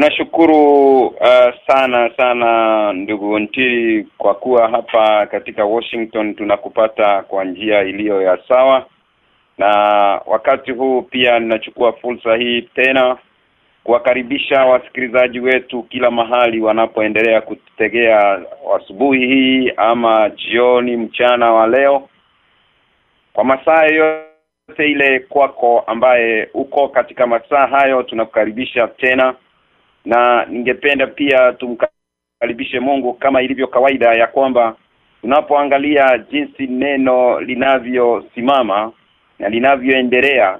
Tunashukuru uh, sana sana ndugu Ntiri kwa kuwa hapa katika Washington tunakupata kwa njia iliyo ya sawa. Na wakati huu pia ninachukua fursa hii tena kuwakaribisha wasikilizaji wetu kila mahali wanapoendelea kutegea asubuhi hii ama jioni mchana wa leo. Kwa masaa yote ile kwako ambaye uko katika masaa hayo tunakukaribisha tena na ningependa pia tumkaribishe Mungu kama ilivyo kawaida ya kwamba tunapoangalia jinsi neno linavyosimama na linavyoendelea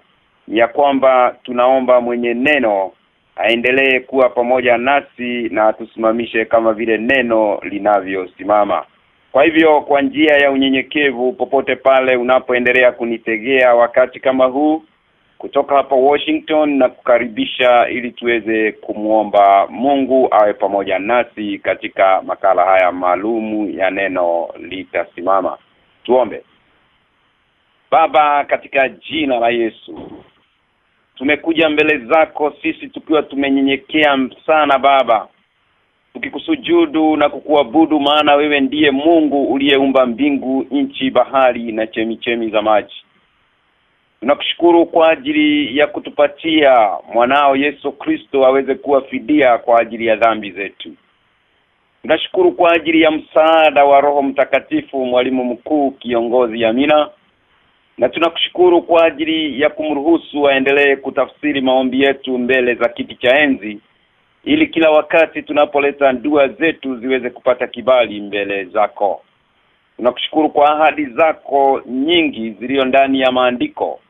ya kwamba tunaomba mwenye neno aendelee kuwa pamoja nasi na atusimamishe kama vile neno linavyosimama. Kwa hivyo kwa njia ya unyenyekevu popote pale unapoendelea kunitegea wakati kama huu kutoka hapa Washington na kukaribisha ili tuweze kumuomba Mungu awe pamoja nasi katika makala haya maalumu ya neno litasimama. Tuombe. Baba katika jina la Yesu. Tumekuja mbele zako sisi tukiwa tumenyenyekea sana baba. Tukikusujudu na kukuabudu maana wewe ndiye Mungu uliyeumba mbingu, nchi, bahari na chemichemi za maji. Tunakushukuru kwa ajili ya kutupatia mwanao Yesu Kristo aweze kuwa fidia kwa ajili ya dhambi zetu. Tunashukuru kwa ajili ya msaada wa Roho Mtakatifu mwalimu mkuu kiongozi Amina. Na tunakushukuru kwa ajili ya kumruhusu aendelee kutafsiri maombi yetu mbele za kiti cha enzi ili kila wakati tunapoleta dua zetu ziweze kupata kibali mbele zako. Tunakushukuru kwa ahadi zako nyingi zilizo ndani ya maandiko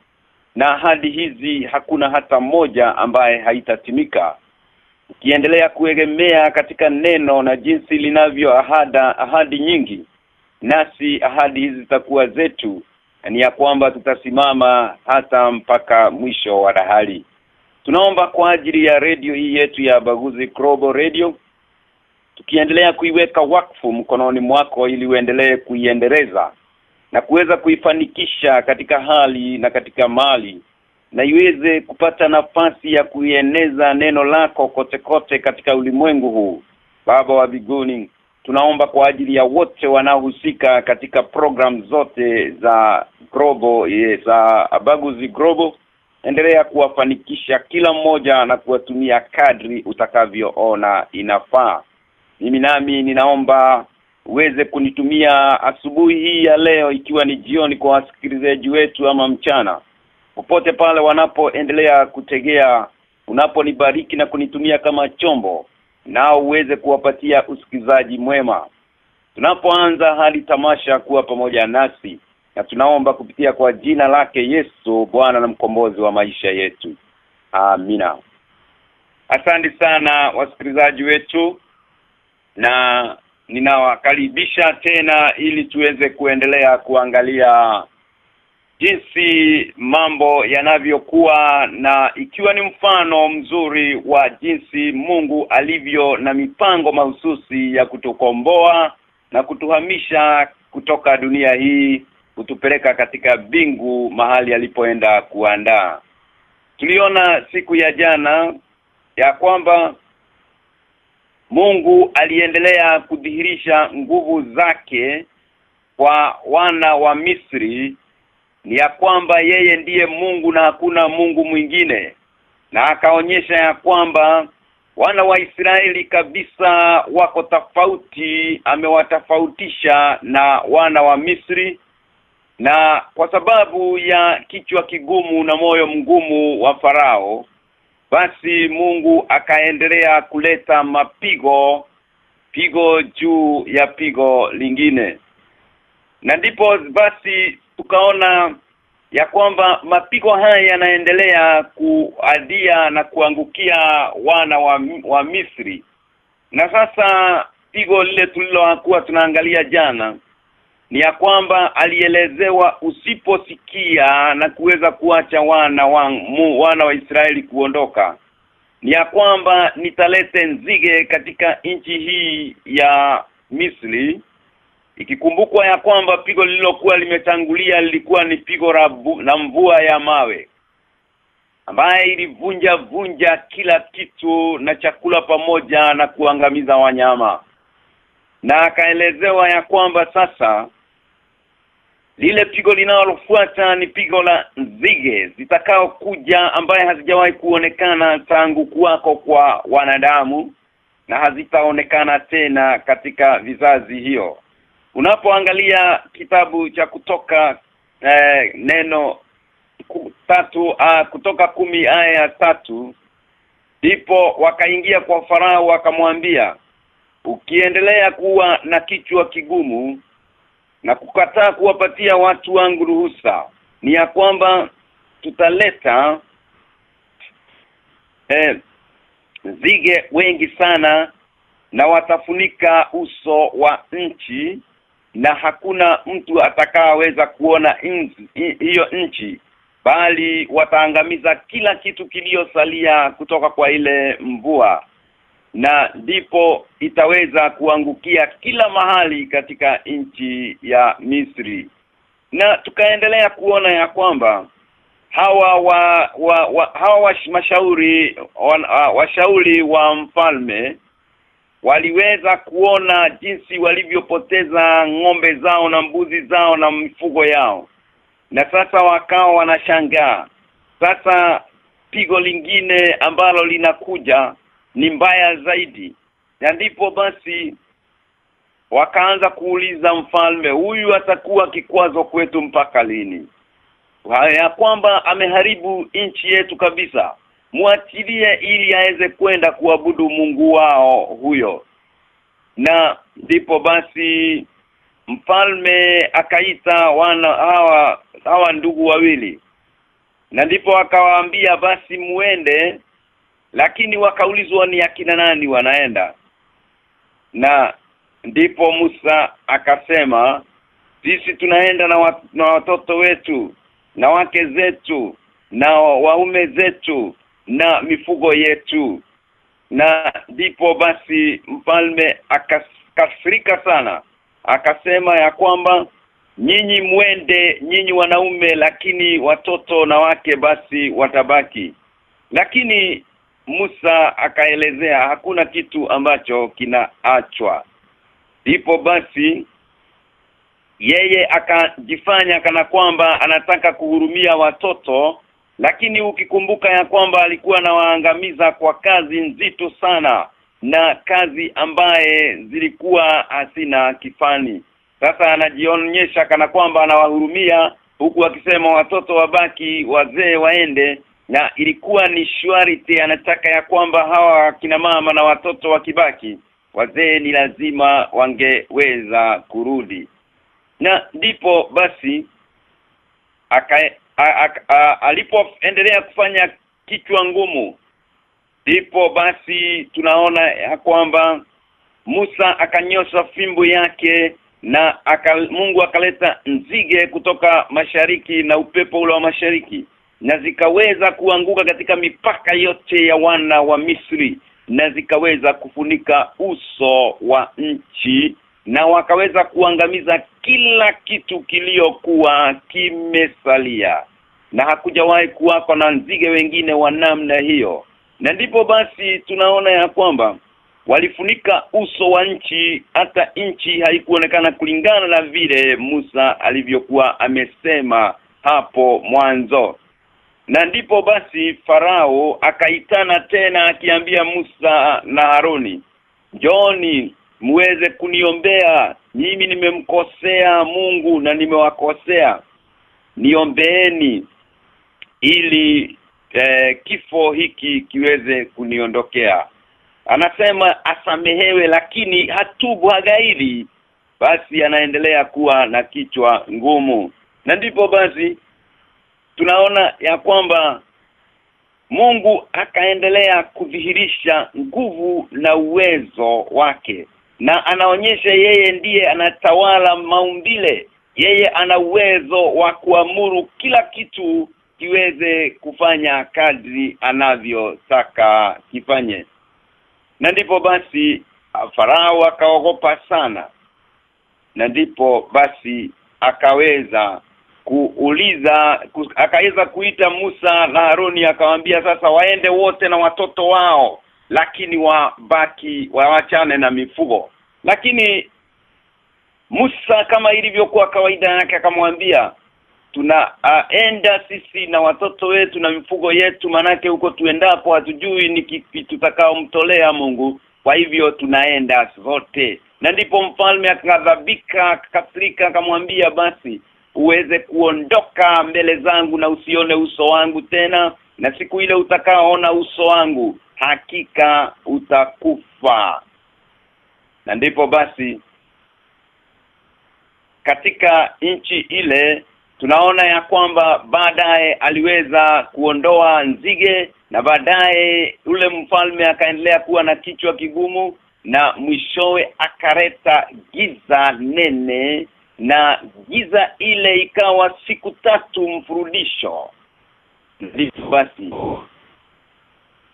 na ahadi hizi hakuna hata moja ambaye haitatimika. Ukiendelea kuegemea katika neno na jinsi linavyo ahada ahadi nyingi nasi ahadi hizi zitakuwa zetu ni ya kwamba tutasimama hata mpaka mwisho wa dahali tunaomba kwa ajili ya redio hii yetu ya Baguzi Krobo Radio tukiendelea kuiweka wakfu mkononi mwako ili uendelee kuiendeleza na kuweza kuifanikisha katika hali na katika mali na iweze kupata nafasi ya kuieneza neno lako kote kote katika ulimwengu huu. Baba wa biguni tunaomba kwa ajili ya wote wanaohusika katika program zote za Grobo za Abaguzi Grobo endelea kuwafanikisha kila mmoja na kuwatumia kadri utakavyoona inafaa. Mimi nami ninaomba uweze kunitumia asubuhi hii ya leo ikiwa ni jioni kwa wasikilizaji wetu ama mchana. Popote pale wanapoendelea kutegea unaponibariki na kunitumia kama chombo nao uweze kuwapatia usikizaji mwema. Tunapoanza hali tamasha kuwa pamoja nasi na tunaomba kupitia kwa jina lake Yesu Bwana na mkombozi wa maisha yetu. Amina. Asante sana wasikilizaji wetu na ninawakaribisha tena ili tuweze kuendelea kuangalia jinsi mambo yanavyokuwa na ikiwa ni mfano mzuri wa jinsi Mungu alivyo na mipango mahususi ya kutukomboa na kutuhamisha kutoka dunia hii kutupeleka katika bingu mahali alipoenda kuandaa. Tuliona siku ya jana ya kwamba Mungu aliendelea kudhihirisha nguvu zake kwa wana wa Misri ni ya kwamba yeye ndiye Mungu na hakuna Mungu mwingine. Na akaonyesha ya kwamba wana wa Israeli kabisa wako tofauti amewatofautisha na wana wa Misri. Na kwa sababu ya kichwa kigumu na moyo mgumu wa farao basi Mungu akaendelea kuleta mapigo pigo juu ya pigo lingine. Na ndipo basi tukaona ya kwamba mapigo haya yanaendelea kuadia na kuangukia wana wa, wa Misri. Na sasa pigo lile tulilokuwa tunaangalia jana ni ya kwamba alielezewa usiposikia na kuweza kuacha wana wa wana wa Israeli kuondoka. Ni ya kwamba nitalete nzige katika nchi hii ya Misri. Ikikumbukwa ya kwamba pigo lililokuwa limetangulia lilikuwa ni pigo la mvua ya mawe ambaye ilivunja vunja kila kitu na chakula pamoja na kuangamiza wanyama. Na akaelezewa ya kwamba sasa lile pigo linalofuata ni pigo la nzige zitakao kuja ambaye hazijawahi kuonekana tangu kuwako kwa wanadamu na hazitaonekana tena katika vizazi hiyo. Unapoangalia kitabu cha kutoka eh, neno tatu ah, kutoka kumi aya ya tatu ndipo wakaingia kwa farao wakamwambia ukiendelea kuwa na kichwa kigumu na kukataa kuwapatia watu wangu ruhusa ni ya kwamba tutaleta eh, zige wengi sana na watafunika uso wa nchi na hakuna mtu atakaweza kuona hiyo nchi bali wataangamiza kila kitu kiliosalia kutoka kwa ile mvua na ndipo itaweza kuangukia kila mahali katika nchi ya Misri. Na tukaendelea kuona ya kwamba hawa wa, wa, wa hawa wa mashauri wa, washauri wa mfalme waliweza kuona jinsi walivyopoteza ng'ombe zao na mbuzi zao na mifugo yao. Na sasa wakao wanashangaa. Sasa pigo lingine ambalo linakuja ni mbaya zaidi. Na ndipo basi wakaanza kuuliza mfalme huyu atakuwa kikwazo kwetu mpaka lini? Ya kwamba ameharibu nchi yetu kabisa. Muachilie ili aweze kwenda kuabudu Mungu wao huyo. Na ndipo basi mfalme akaita wana hawa hawa ndugu wawili. Na ndipo akawaambia basi muende lakini wakaulizwa ni akina nani wanaenda. Na ndipo Musa akasema sisi tunaenda na, wat, na watoto wetu na wake zetu na waume zetu na mifugo yetu. Na ndipo basi mfalme akasirika sana. Akasema ya kwamba nyinyi mwende nyinyi wanaume lakini watoto na wake basi watabaki. Lakini Musa akaelezea hakuna kitu ambacho kinaachwa. Ndipo basi yeye akajifanya kana kwamba anataka kuhurumia watoto lakini ukikumbuka ya kwamba alikuwa anawaangamiza kwa kazi nzito sana na kazi ambaye zilikuwa hasina kifani. Sasa anajionyesha kana kwamba anawahurumia huku akisema watoto wabaki wazee waende na ilikuwa ni shwariti anataka ya kwamba hawa kina mama na watoto wakibaki wazee ni lazima wangeweza kurudi. Na ndipo basi aka alipoendelea kufanya kichwa ngumu ndipo basi tunaona ya kwamba Musa akanyosha fimbo yake na aka, Mungu akaleta nzige kutoka mashariki na upepo ule wa mashariki na zikaweza kuanguka katika mipaka yote ya wana wa Misri na zikaweza kufunika uso wa nchi na wakaweza kuangamiza kila kitu kiliokuwa kimesalia. Na hakujawahi kuwako na nzige wengine wa namna hiyo. Na ndipo basi tunaona ya kwamba walifunika uso wa nchi hata nchi haikuonekana kulingana na vile Musa alivyokuwa amesema hapo mwanzo na ndipo basi farao akaitana tena akiambia Musa na Haroni Joni muweze kuniombea. Mimi nimemkosea Mungu na nimewakosea. Niombeeni ili eh, kifo hiki kiweze kuniondokea. Anasema asamehewe lakini hatubu hagairi. Basi anaendelea kuwa na kichwa ngumu. Na ndipo basi tunaona ya kwamba Mungu akaendelea kudhihirisha nguvu na uwezo wake. Na anaonyesha yeye ndiye anatawala maumbile. Yeye ana uwezo wa kuamuru kila kitu kiweze kufanya kadri anavyotaka kifanye. Na ndipo basi farao akaogopa sana. Na ndipo basi akaweza kuuliza ku, akaweza kuita Musa na Haroni akamwambia sasa waende wote na watoto wao lakini wabaki waachane na mifugo. Lakini Musa kama ilivyokuwa kawaida yake akamwambia tunaenda sisi na watoto wetu na mifugo yetu manake huko tuendapo hatujui ni kipi tutakaomtolea Mungu. Kwa hivyo tunaenda zote na ndipo mfalme akadhabika akakasirika akamwambia basi uweze kuondoka mbele zangu na usione uso wangu tena na siku ile utakaoona uso wangu hakika utakufa. Na ndipo basi katika nchi ile tunaona ya kwamba baadaye aliweza kuondoa nzige na baadaye ule mfalme akaendelea kuwa na kichwa kigumu na mwishowe akareta giza nene na giza ile ikawa siku tatu mfurudisho. Ndipo basi.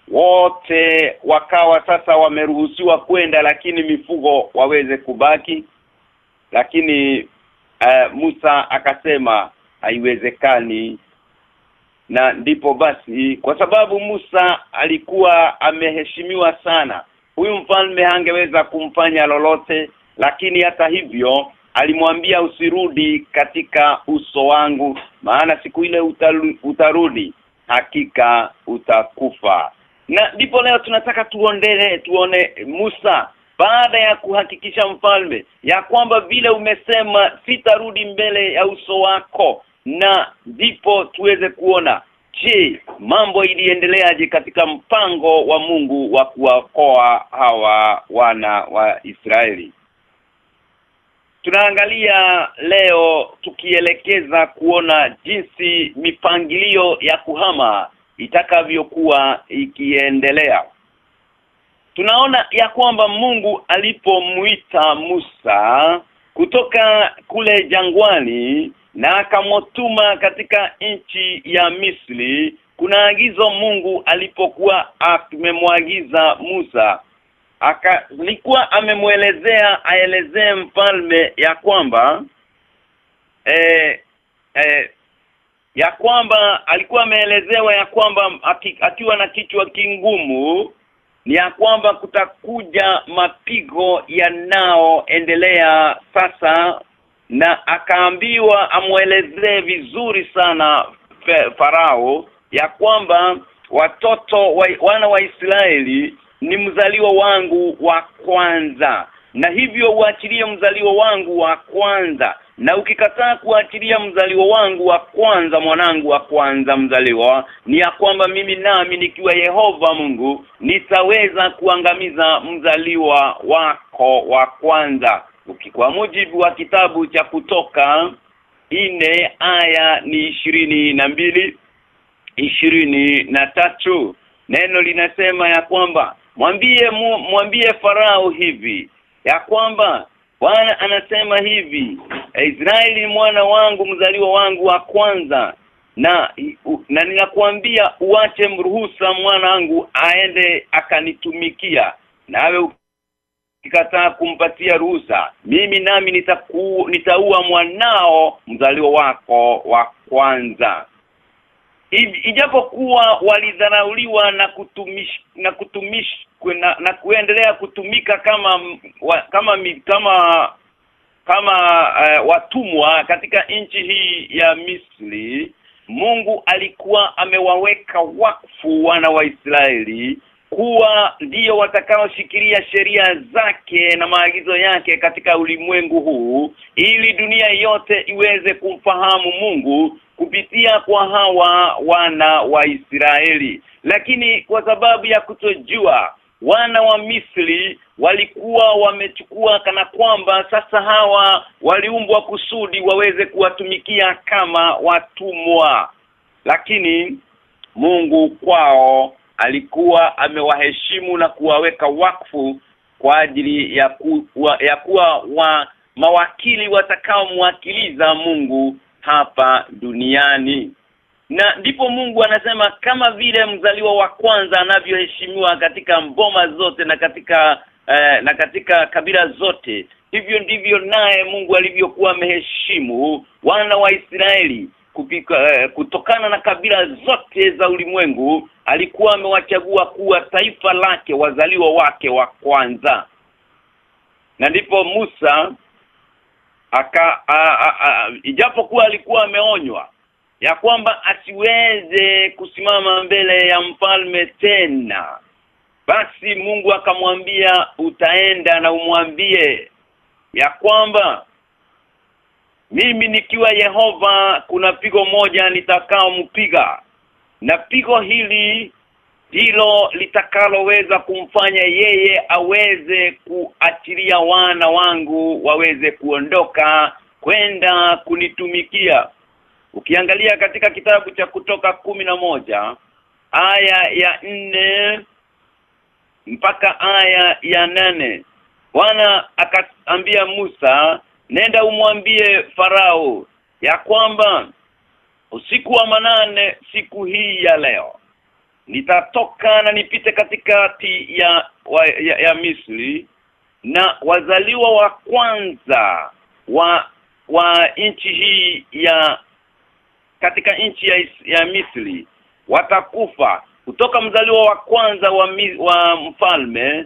Wote wakawa sasa wameruhusiwa kwenda lakini mifugo waweze kubaki. Lakini uh, Musa akasema haiwezekani. Na ndipo basi kwa sababu Musa alikuwa ameheshimiwa sana huyu mfalme hangeweza kumfanya lolote lakini hata hivyo alimwambia usirudi katika uso wangu maana siku ile utaru, utarudi hakika utakufa. Na ndipo leo tunataka tuondele tuone Musa baada ya kuhakikisha mfalme ya kwamba vile umesema sitarudi mbele ya uso wako na ndipo tuweze kuona je mambo iliendeleaje katika mpango wa Mungu wa kuwaokoa hawa wana wa Israeli Tunaangalia leo tukielekeza kuona jinsi mipangilio ya kuhama itakavyokuwa ikiendelea. Tunaona ya kwamba Mungu alipomuita Musa kutoka kule jangwani na akamotuma katika nchi ya Misri kuna agizo Mungu alipokuwa akimemwagiza Musa akalikuwa amemuelezea aelezee mfalme ya kwamba eh, eh, ya kwamba alikuwa ameelezewa ya kwamba akiwa na kichwa kingumu ni ya kwamba kutakuja mapigo yanaoendelea sasa na akaambiwa amuelezee vizuri sana farao ya kwamba watoto wa, wana wa Israeli ni mzaliwa wangu wa kwanza. Na hivyo uachilie mzaliwa wangu wa kwanza. Na ukikataa kuachilia mzaliwa wangu wa kwanza mwanangu wa kwanza mzaliwa ni ya kwamba mimi nami nikiwa Yehova Mungu nitaweza kuangamiza mzaliwa wako wa kwanza. Ukikwa mujibu wa kitabu cha kutoka ine aya ni ishirini na mbili ishirini na tatu. Neno linasema ya kwamba mwambie mwambie farao hivi ya kwamba Bwana anasema hivi Israeli mwana wangu mzaliwa wangu wa kwanza na na ninakuambia uache mruhusa mwanangu aende akanitumikia nawe ukikataa kumpatia ruhusa mimi nami nitaku, nitaua mwanao mzaliwa wako wa kwanza ijapokuwa walidharauliwa na kutumish na kutumish na, na kuendelea kutumika kama wa, kama kama kama uh, watumwa katika nchi hii ya Misri Mungu alikuwa amewaweka wakfu wana wa Israeli kuwa ndiyo watakaoshikilia sheria zake na maagizo yake katika ulimwengu huu ili dunia yote iweze kumfahamu Mungu kupitia kwa hawa wana wa Israeli. Lakini kwa sababu ya kutojua wana wa Misri walikuwa wamechukua kana kwamba sasa hawa waliumbwa kusudi waweze kuwatumikia kama watumwa. Lakini Mungu kwao alikuwa amewaheshimu na kuwaweka wakfu kwa ajili ya ku, wa, ya kuwa wa mawakili watakaomwakiliza Mungu hapa duniani. Na ndipo Mungu anasema kama vile mzaliwa wa kwanza anavyoheshimiwa katika mboma zote na katika eh, na katika kabila zote hivyo ndivyo naye Mungu alivyokuwa ameheshimu wana wa Israeli. Kupika, eh, kutokana na kabila zote za ulimwengu alikuwa amewachagua kuwa taifa lake wazaliwa wake wa kwanza. Na ndipo Musa aka ijapokuwa alikuwa ameonywa ya kwamba asiweze kusimama mbele ya mfalme tena basi Mungu akamwambia utaenda na umwambie ya kwamba mimi nikiwa Yehova kuna pigo moja nitakao mpiga na pigo hili ndilo litakaloweza kumfanya yeye aweze kuachilia wana wangu waweze kuondoka kwenda kunitumikia. Ukiangalia katika kitabu cha kutoka kumi na moja aya ya nne mpaka aya ya nane Bwana akaambia Musa nenda umwambie farao ya kwamba usiku wa manane siku hii ya leo nitatoka na nipite katikati ya, wa, ya ya Misri na wazaliwa wa kwanza wa wa nchi hii ya katika nchi ya, ya Misri watakufa. Kutoka mzaliwa wa kwanza wa, wa mfalme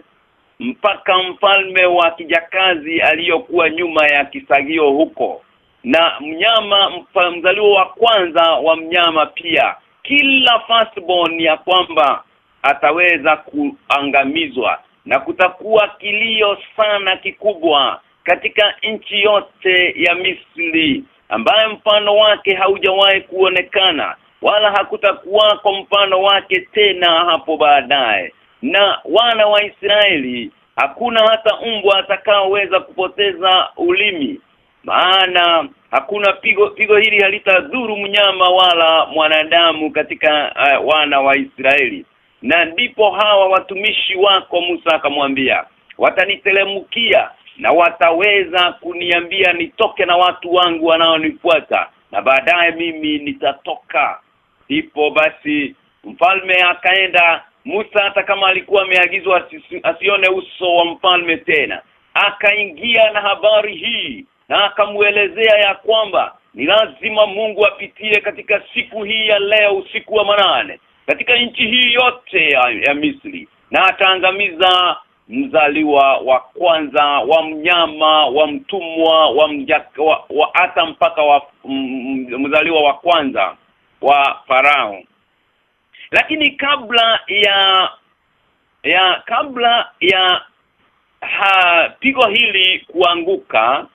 mpaka mfalme wa kijakazi aliyokuwa nyuma ya kisagio huko. Na mnyama mzaliwa wa kwanza wa mnyama pia kila firstborn ya kwamba ataweza kuangamizwa na kutakuwa kilio sana kikubwa katika nchi yote ya Misri ambaye mfano wake haujawahi kuonekana wala hakutakuwa kwa mfano wake tena hapo baadaye. Na wana wa Israeli hakuna hata mbwa atakaoweza kupoteza ulimi maana hakuna pigo pigo hili halitadhuru mnyama wala mwanadamu katika uh, wana wa Israeli. Na ndipo hawa watumishi wako Musa akamwambia watanitelemukia na wataweza kuniambia nitoke na watu wangu wanaonifuata na baadaye mimi nitatoka. Ndipo basi mfalme akaenda. Musa hata kama alikuwa ameagizwa asione uso wa mfalme tena akaingia na habari hii na akamuelezea ya kwamba ni lazima Mungu apitie katika siku hii ya leo usiku wa manane katika nchi hii yote ya, ya Misri. Na ataangamiza mzaliwa wa kwanza wa mnyama wa mtumwa wa mjaka, wa, hata mpaka wa mzaliwa wa kwanza wa farao. Lakini kabla ya ya kabla ya ha, pigo hili kuanguka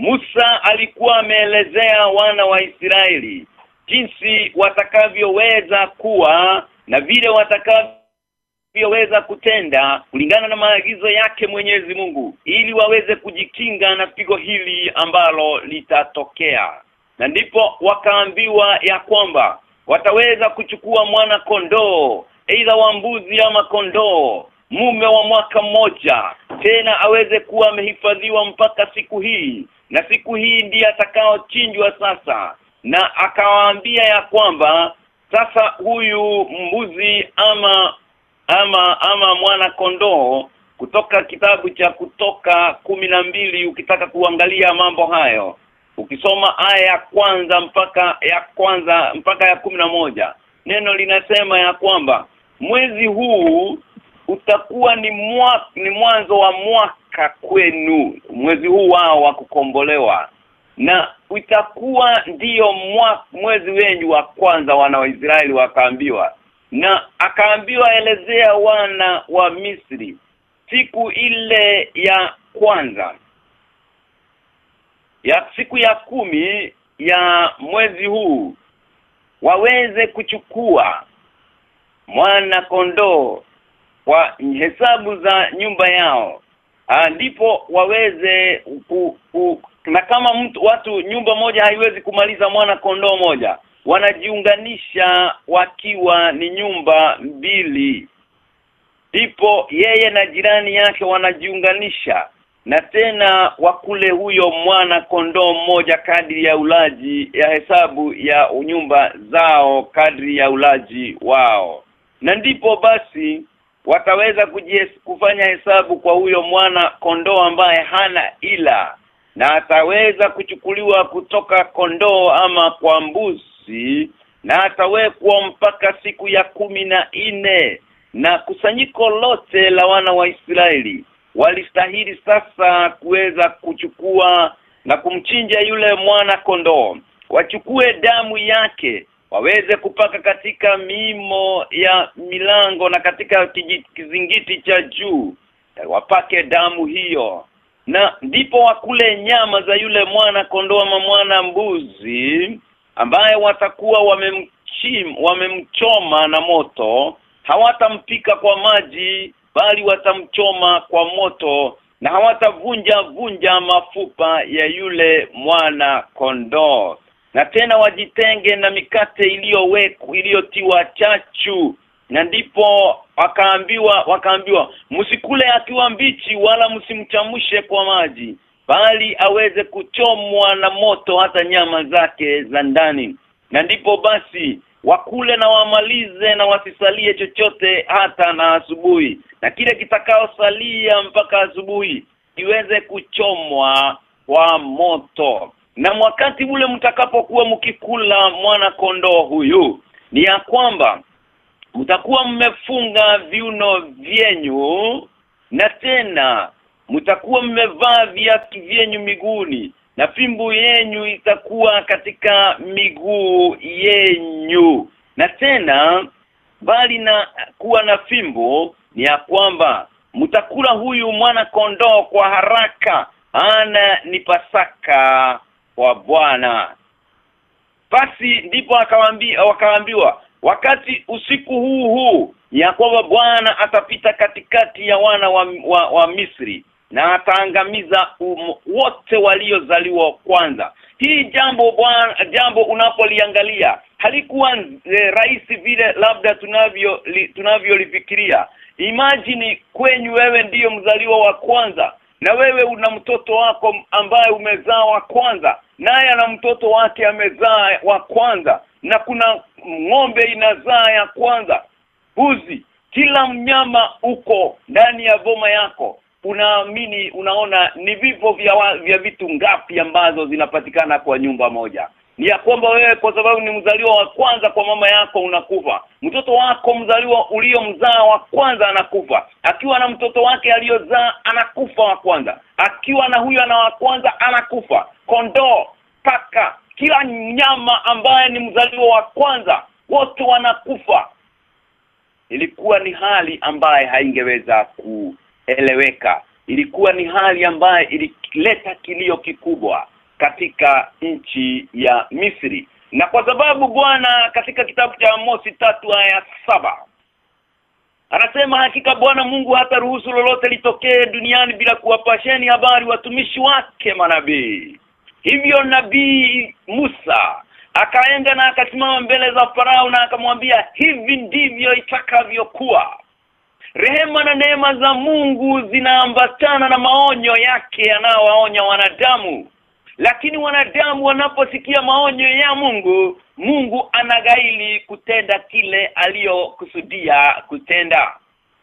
Musa alikuwa ameelezea wana wa Israeli jinsi watakavyoweza kuwa na vile watakavyoweza kutenda kulingana na maagizo yake Mwenyezi Mungu ili waweze kujikinga na pigo hili ambalo litatokea. Na ndipo wakaambiwa ya kwamba wataweza kuchukua mwana kondoo aidha wa mbuzi ama kondoo mume wa mwaka mmoja tena aweze kuwa amehifadhiwa mpaka siku hii na siku hii ndiye atakaochinjwa sasa. Na akawaambia ya kwamba sasa huyu mbuzi ama ama ama mwana kondoo kutoka kitabu cha kutoka kumi na mbili ukitaka kuangalia mambo hayo ukisoma aya ya kwanza mpaka ya kwanza mpaka ya kumi na moja neno linasema ya kwamba mwezi huu utakuwa ni mwa, ni mwanzo wa mwaka kwenu mwezi huu wao wa kukombolewa. Na utakuwa ndiyo mwezi wenyu wa kwanza wana wa Israeli wakaambiwa. Na akaambiwa elezea wana wa Misri siku ile ya kwanza ya siku ya kumi ya mwezi huu waweze kuchukua mwana kondoo kwa hesabu za nyumba yao. Ndipo waweze ku, ku, na kama mtu watu nyumba moja haiwezi kumaliza mwana kondoo moja wanajiunganisha wakiwa ni nyumba mbili. Ndipo yeye na jirani yake wanajiunganisha na tena wakule huyo mwana kondoo mmoja kadri ya ulaji ya hesabu ya nyumba zao kadri ya ulaji wao. Na ndipo basi wataweza kujies, kufanya hesabu kwa huyo mwana kondoo ambaye hana ila na ataweza kuchukuliwa kutoka kondoo ama kwa mbuzi na atawekwa mpaka siku ya kumi na nne. Na kusanyiko lote la wana wa Israeli walistahili sasa kuweza kuchukua na kumchinja yule mwana kondoo. Wachukue damu yake waweze kupaka katika mimo ya milango na katika kizingiti cha juu wapake damu hiyo. Na ndipo wakule nyama za yule mwana kondoo ama mwana mbuzi ambaye watakuwa wamemchim wamemchoma na moto. Hawatampika kwa maji bali watamchoma kwa moto na hawatavunja vunja mafupa ya yule mwana kondoo na tena wajitenge na mikate iliyowekwa iliyotiwa chachu. Na ndipo wakaambiwa wakaambiwa msikule akiwa mbichi wala msimchamshe kwa maji bali aweze kuchomwa na moto hata nyama zake za ndani. Na ndipo basi wakule na wamalize na wasisalie chochote hata na asubuhi. Na kile kitakaosalia mpaka asubuhi kiweze kuchomwa kwa moto na wakati ule mtakapokuwa mkikula mwana kondoo huyu ni ya kwamba mtakuwa mmefunga viuno vyenyu na tena mtakuwa mmevaa viatu vyenyu miguuni na fimbo yenyu itakuwa katika miguu yenyu. Na tena bali na kuwa na fimbo ni ya kwamba mtakula huyu mwana kondoo kwa haraka. Ana ni pasaka wa Bwana. Basi ndipo akawaambia wakaambiwa wakati usiku huu huu ya kwamba Bwana atapita katikati ya wana wa, wa, wa Misri na ataangamiza um, wote waliozaliwa kwanza. Hii jambo bwana jambo unapoliangalia halikuwa e, rahisi vile labda tunavyo li, tunavyolifikiria. Imagine kwenyu wewe ndiyo mzaliwa wa kwanza na wewe una mtoto wako ambaye umezaa wa kwanza naye ana mtoto wake amezaa wa kwanza na kuna ng'ombe inazaa ya kwanza. Buzi kila mnyama uko ndani ya boma yako. Unaamini unaona ni vifo vya vya vitu ngapi ambazo zinapatikana kwa nyumba moja ni ya kwamba wewe kwa sababu ni mzaliwa wa kwanza kwa mama yako unakufa. Mtoto wako mzaliwa uliomzaa wa kwanza anakufa. Akiwa na mtoto wake aliyozaa anakufa wa kwanza. Akiwa na huyo ana wa kwanza anakufa. Kondoo paka kila nyama ambaye ni mzaliwa wa kwanza wote wanakufa. Ilikuwa ni hali ambaye haingeweza kueleweka. Ilikuwa ni hali ambaye ilileta kilio kikubwa katika nchi ya Misri na kwa sababu Bwana katika kitabu cha Amosi tatu aya saba Anasema hakika Bwana Mungu hata ruhusu lolote litokee duniani bila kuwapasheni habari watumishi wake manabii. Hivyo nabii Musa akaenda na akasimama mbele za Farao na akamwambia hivi ndivyo itakavyokuwa. Rehema na neema za Mungu zinaambatana na maonyo yake yanayowaonya wanadamu. Lakini wanadamu wanaposikia maonyo ya Mungu, Mungu anagaili kutenda kile aliyokusudia kutenda.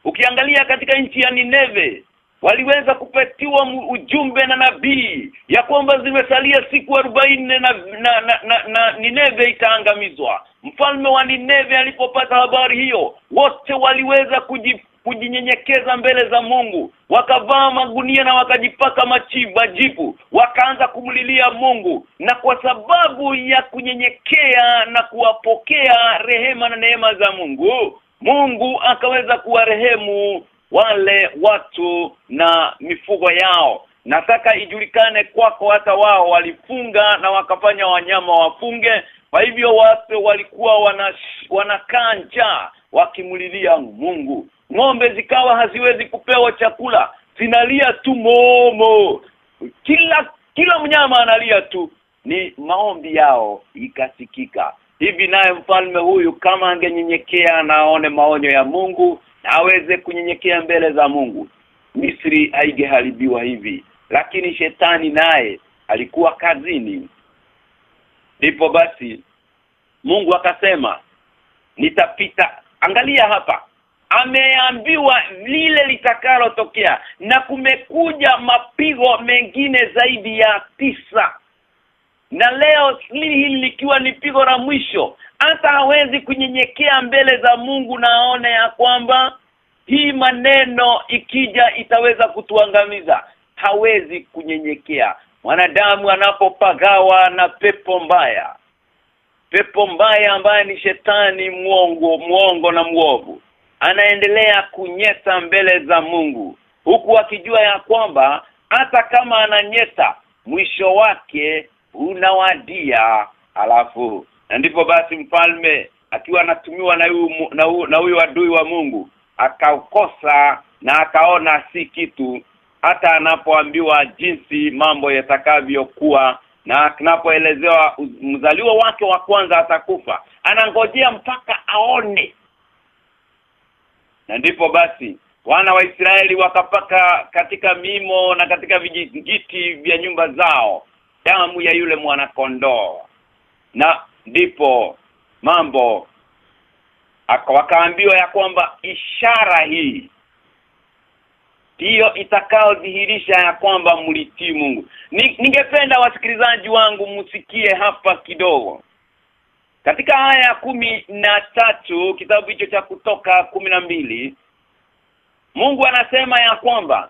Ukiangalia katika nchi ya Nineve, waliweza kupatiwa ujumbe na nabii ya kwamba zimesalia siku arobaini na, na, na, na, na Nineve itaangamizwa. Mfalme wa Nineve alipopata habari hiyo, wote waliweza kuji kujinyenyekeza mbele za Mungu. Wakavaa magunia na wakajipaka machiba jipu wakaanza kumlilia Mungu. Na kwa sababu ya kunyenyekea na kuwapokea rehema na neema za Mungu Mungu akaweza kuwarehemu wale watu na mifugo yao. Nataka ijulikane kwako hata wao walifunga na wakafanya wanyama wafunge. Kwa hivyo watu walikuwa wana, wanakaa njaa wakimlilia Mungu ng'ombe zikawa haziwezi kupewa chakula zinalia tu momo. Kila kila mnyama analia tu. Ni maombi yao ikasikika. Hivi naye mfalme huyu kama angenyenyekea naone maonyo ya Mungu na aweze kunyenyekea mbele za Mungu Misri haigeharibiwa hivi. Lakini shetani naye alikuwa kazini. Ndipo basi Mungu akasema nitapita. Angalia hapa ameambiwa lile litakalotokea na kumekuja mapigo mengine zaidi ya tisa. Na leo hili likiwa ni pigo la mwisho hata hawezi kunyenyekea mbele za Mungu na ya kwamba hii maneno ikija itaweza kutuangamiza. Hawezi kunyenyekea. Mwanadamu anapopagawa na pepo mbaya pepo mbaya ambaye ni shetani muongo muongo na muovu anaendelea kunyeta mbele za Mungu huku akijua ya kwamba hata kama ananyeta mwisho wake unawadia. Alafu ndipo basi mfalme akiwa anatumiwa na huyu na huyu adui wa Mungu akakosa na akaona si kitu hata anapoambiwa jinsi mambo yatakavyokuwa na anapoelezewa mzaliwa wake wa kwanza atakufa. Anangojea mpaka aone na ndipo basi wana wa Israeli wakapaka katika mimo na katika vijiti vya nyumba zao damu ya yule mwana kondoo na ndipo mambo wakaambiwa ya kwamba ishara hii ndiyo itakaodhihirisha ya kwamba mlitii Mungu. Ni, ningependa wasikilizaji wangu msikie hapa kidogo. Katika aya ya kumi na tatu kitabu hicho cha kutoka kumi na mbili Mungu anasema ya kwamba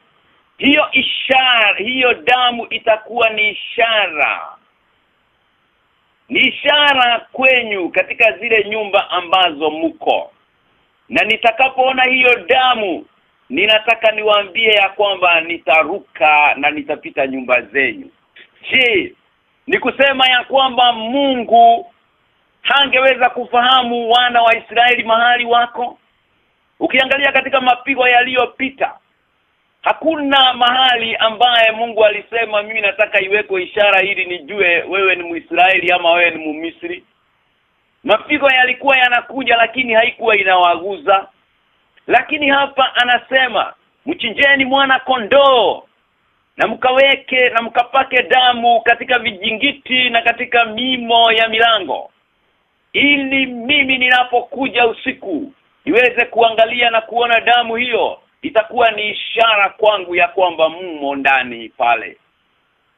hiyo ishara hiyo damu itakuwa ni ishara. Ni ishara kwenyu katika zile nyumba ambazo mko na nitakapoona hiyo damu ninataka niwaambie ya kwamba nitaruka na nitapita nyumba zenyu. Je ni kusema ya kwamba Mungu hangeweza kufahamu wana wa Israeli mahali wako. Ukiangalia katika mapigo yaliyopita hakuna mahali ambaye Mungu alisema mimi nataka iwekwe ishara ili nijue wewe ni Muisraeli ama wewe ni Mumisri. Mapigo yalikuwa yanakuja lakini haikuwa inawaguza. Lakini hapa anasema mchinjeni mwana kondoo na mkaweke na mkapake damu katika vijingiti na katika mimo ya milango ili mimi ninapokuja usiku niweze kuangalia na kuona damu hiyo itakuwa ni ishara kwangu ya kwamba mmo ndani pale.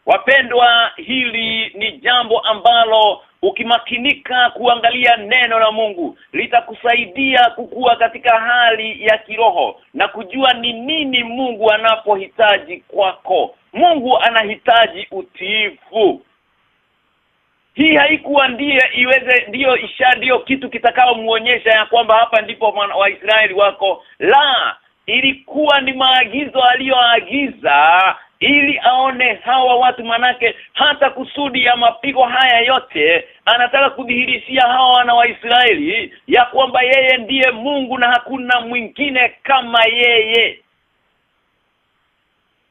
Wapendwa hili ni jambo ambalo ukimakinika kuangalia neno la Mungu litakusaidia kukua katika hali ya kiroho na kujua ni nini Mungu anapohitaji kwako. Mungu anahitaji utiifu hii haikuwa ndiye iweze ndiyo isha ndiyo kitu kitakao muonyesha ya kwamba hapa ndipo Waisraeli wako. La ilikuwa ni maagizo aliyoagiza ili aone hawa watu manake hata kusudi ya mapigo haya yote anataka kudhihirishia hawa wana wa Israeli ya kwamba yeye ndiye Mungu na hakuna mwingine kama yeye.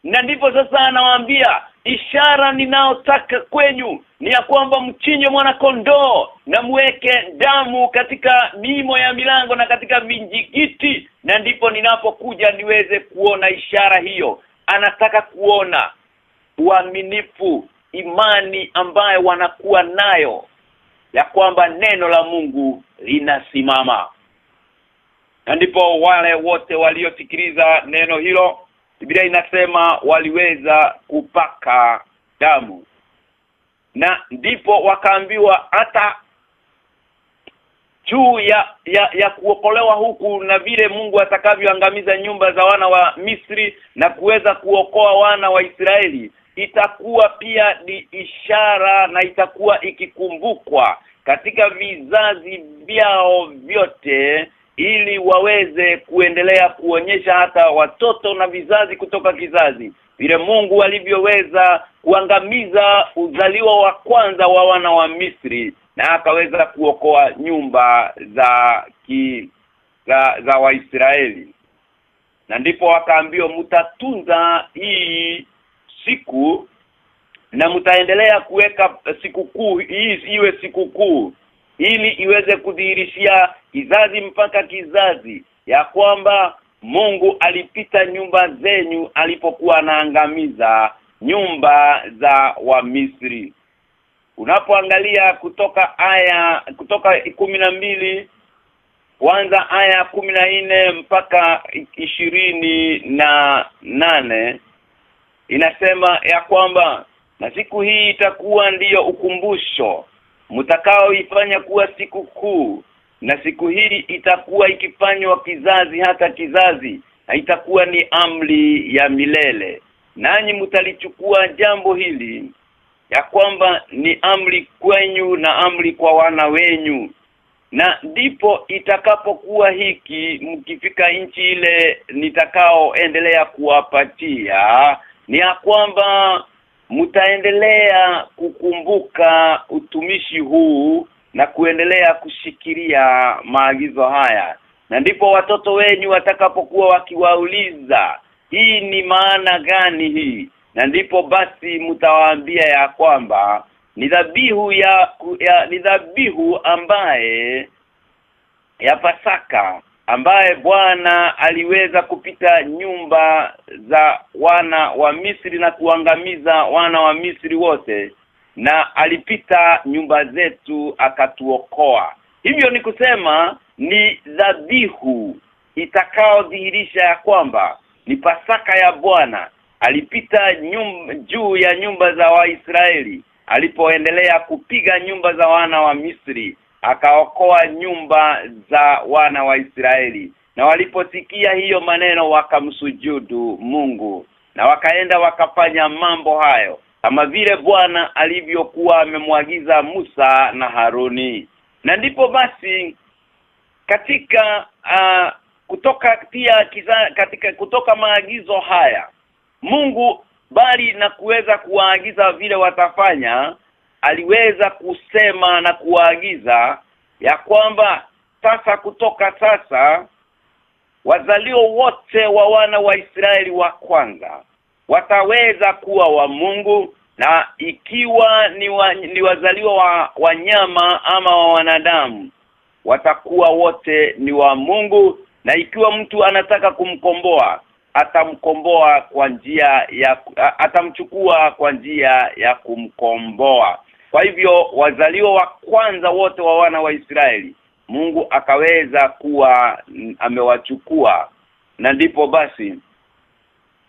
Na ndipo sasa anawaambia ishara ninaotaka kwenyu ni ya kwamba mchinje mwana kondoo na mweke damu katika mimo ya milango na katika vinjigiti na ndipo ninapokuja niweze kuona ishara hiyo. Anataka kuona uaminifu imani ambayo wanakuwa nayo ya kwamba neno la Mungu linasimama. Na ndipo wale wote waliosikiliza neno hilo Biblia inasema waliweza kupaka damu. Na ndipo wakaambiwa hata juu ya, ya ya kuokolewa huku na vile Mungu atakavyoangamiza nyumba za wana wa Misri na kuweza kuokoa wana wa Israeli itakuwa pia ni ishara na itakuwa ikikumbukwa katika vizazi vyao vyote ili waweze kuendelea kuonyesha hata watoto na vizazi kutoka kizazi. Vile Mungu alivyoweza kuangamiza uzaliwa wa kwanza wa wana wa Misri na akaweza kuokoa nyumba za ki za, za Waisraeli. Na ndipo wakaambiwa mtatunza hii siku na mtaendelea kuweka sikukuu hii iwe sikukuu ili iweze kudhihirishia kizazi mpaka kizazi ya kwamba Mungu alipita nyumba zenyu alipokuwa anaangamiza nyumba za wa Misri unapoangalia kutoka aya kutoka mbili kwanza aya nne mpaka ishirini na nane inasema ya kwamba na siku hii itakuwa ndiyo ukumbusho mtakaoifanya kuwa siku kuu na siku hii itakuwa ikifanywa kizazi hata kizazi na itakuwa ni amri ya milele. Nanyi mtalichukua jambo hili ya kwamba ni amri kwenyu na amri kwa wana wenyu. Na ndipo itakapokuwa hiki mkifika nchi ile nitakaoendelea kuwapatia ni ya kwamba mtaendelea kukumbuka utumishi huu na kuendelea kushikilia maagizo haya. Na ndipo watoto wenyu watakapokuwa wakiwauliza hii ni maana gani hii? Na ndipo basi mtawaambia ya kwamba ni dhabihu ya, ya ni dhabihu ambaye ya Pasaka ambaye Bwana aliweza kupita nyumba za wana wa Misri na kuangamiza wana wa Misri wote na alipita nyumba zetu akatuokoa. Hivyo ni kusema ni dhabihu itakaodhihirisha ya kwamba ni pasaka ya Bwana. Alipita nyum, juu ya nyumba za Waisraeli alipoendelea kupiga nyumba za wana wa Misri akaokoa nyumba za wana wa Israeli. Na waliposikia hiyo maneno wakamsujudu Mungu na wakaenda wakafanya mambo hayo kama vile Bwana alivyokuwa amemwagiza Musa na Haruni. Na ndipo basi katika uh, kutoka pia kiza, katika kutoka maagizo haya Mungu bali na kuweza kuwaagiza vile watafanya aliweza kusema na kuwaagiza ya kwamba sasa kutoka sasa wazalio wote wa wana wa Israeli wa kwanza wataweza kuwa wa Mungu na ikiwa ni, wa, ni wazaliwa wa wanyama ama wa wanadamu watakuwa wote ni wa Mungu na ikiwa mtu anataka kumkomboa atamkomboa kwa njia ya atamchukua kwa njia ya kumkomboa kwa hivyo wazaliwa wa kwanza wote wa wana wa Israeli Mungu akaweza kuwa amewachukua. Na ndipo basi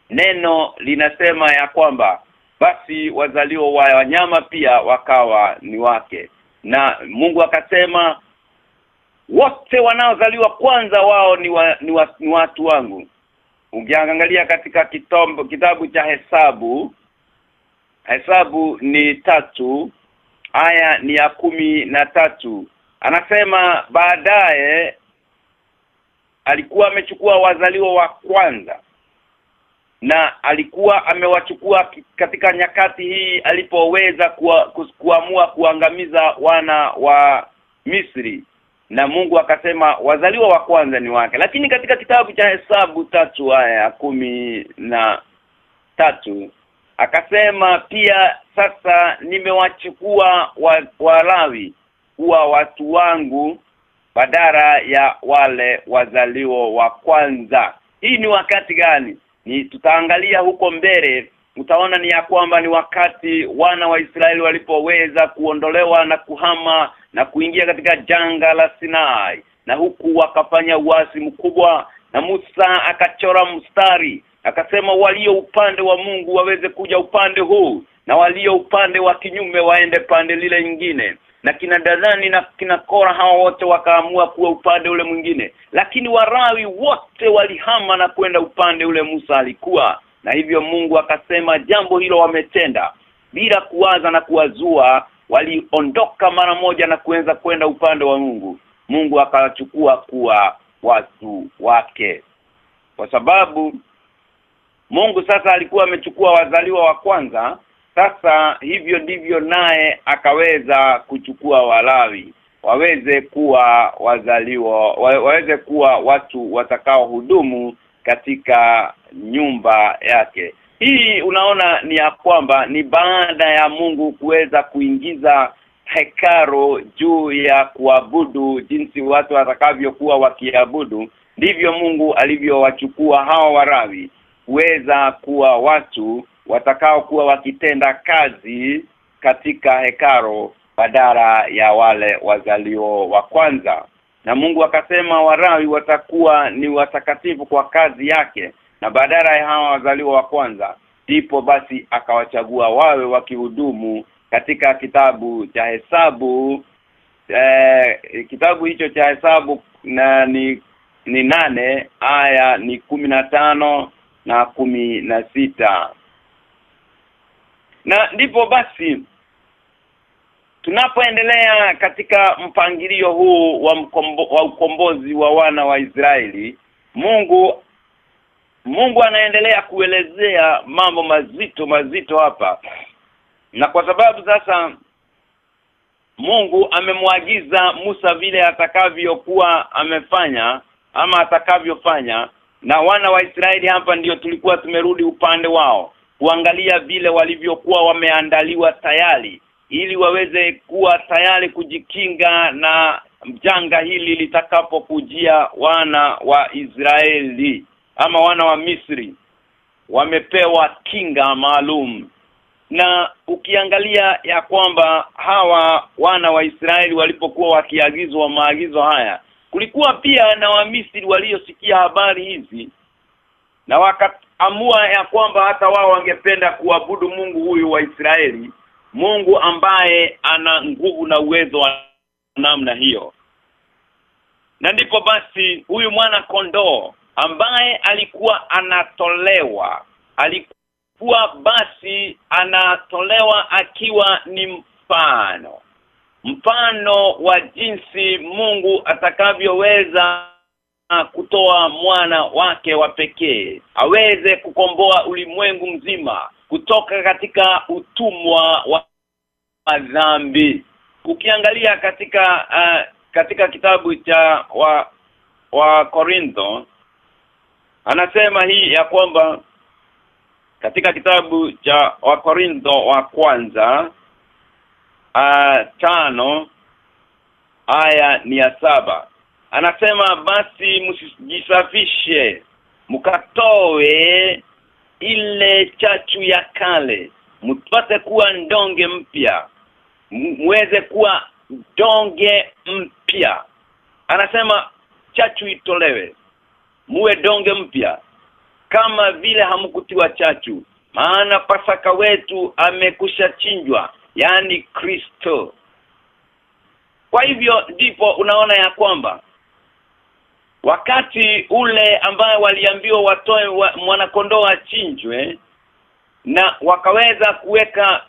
neno linasema ya kwamba basi wazalio wa wanyama pia wakawa ni wake. Na Mungu akasema wote wanaozaliwa kwanza wao ni, wa, ni, wa, ni watu wangu. Ukiangalia katika kitombo, kitabu cha hesabu hesabu ni tatu aya ni ya kumi na tatu. Anasema baadaye alikuwa amechukua wazaliwa wa kwanza na alikuwa amewachukua katika nyakati hii alipoweza kuamua kuangamiza wana wa Misri. Na Mungu akasema wazaliwa wa kwanza ni wake. Lakini katika kitabu cha hesabu tatu aya kumi na tatu akasema pia sasa nimewachukua walawi wa, kuwa watu wangu badara ya wale wazalio wa kwanza. Hii ni wakati gani? Ni tutaangalia huko mbele utaona ni ya kwamba ni wakati wana wa Israeli walipoweza kuondolewa na kuhama na kuingia katika janga la Sinai. Na huku wakafanya uasi mkubwa na Musa akachora mstari akasema walio upande wa Mungu waweze kuja upande huu na walio upande wa kinyume waende pande lile nyingine. Na kina Dadhani na kina Kora hawa wote wakaamua kuwa upande ule mwingine. Lakini warawi wote walihama na kwenda upande ule Musa alikuwa. Na hivyo Mungu akasema jambo hilo wametenda. Bila kuwaza na kuwazua waliondoka mara moja na kuanza kwenda upande wa Mungu. Mungu akawachukua kuwa watu wake. Kwa sababu Mungu sasa alikuwa amechukua wazaliwa wa kwanza sasa hivyo ndivyo naye akaweza kuchukua walawi waweze kuwa wazaliwa wa, waweze kuwa watu watakao hudumu katika nyumba yake. Hii unaona ni ya kwamba ni baada ya Mungu kuweza kuingiza hekaro juu ya kuabudu jinsi watu watakavyokuwa wakiabudu ndivyo Mungu alivyowachukua hawa warawi kuweza kuwa watu watakao kuwa wakitenda kazi katika hekaro badala ya wale wazalio wa kwanza. Na Mungu akasema warawi watakuwa ni watakatifu kwa kazi yake na badala ya hawa wazaliwa wa kwanza ndipo basi akawachagua wawe wakihudumu katika kitabu cha hesabu. Eh, kitabu hicho cha hesabu na ni ni nane aya ni kumi na tano na kumi na sita. Na ndipo basi tunapoendelea katika mpangilio huu wa, mkombo, wa ukombozi wa wana wa Israeli Mungu Mungu anaendelea kuelezea mambo mazito mazito hapa. Na kwa sababu sasa Mungu amemwagiza Musa vile atakavyokuwa amefanya ama atakavyofanya na wana wa Israeli hapa ndiyo tulikuwa tumerudi upande wao kuangalia vile walivyokuwa wameandaliwa tayari ili waweze kuwa tayari kujikinga na janga hili litakapokujia wana wa Israeli ama wana wa Misri. Wamepewa kinga maalum. Na ukiangalia ya kwamba hawa wana wa Israeli walipokuwa wakiagizwa maagizo haya kulikuwa pia na wamisri waliosikia habari hizi na wakaamua ya kwamba hata wao wangependa kuabudu Mungu huyu wa Israeli Mungu ambaye ana nguvu na uwezo wa namna hiyo. Na ndipo basi huyu mwana kondoo ambaye alikuwa anatolewa alikuwa basi anatolewa akiwa ni mfano mfano wa jinsi Mungu atakavyoweza kutoa mwana wake wa pekee aweze kukomboa ulimwengu mzima kutoka katika utumwa wa dhambi. Ukiangalia katika uh, katika kitabu cha wa wa Korintho anasema hii ya kwamba katika kitabu cha wa Korintho wa kwanza uh, tano. Aya ni ya saba. Anasema basi msijisafishe mkatoe ile chachu ya kale mpate kuwa ndonge mpya muweze kuwa donge mpya. Anasema chachu itolewe muwe donge mpya kama vile hamkutiwa chachu maana pasaka wetu amekusha chinjwa yani Kristo. Kwa hivyo ndipo unaona ya kwamba wakati ule ambaye waliambiwa watoe wa, mwanakondoo achinjwe na wakaweza kuweka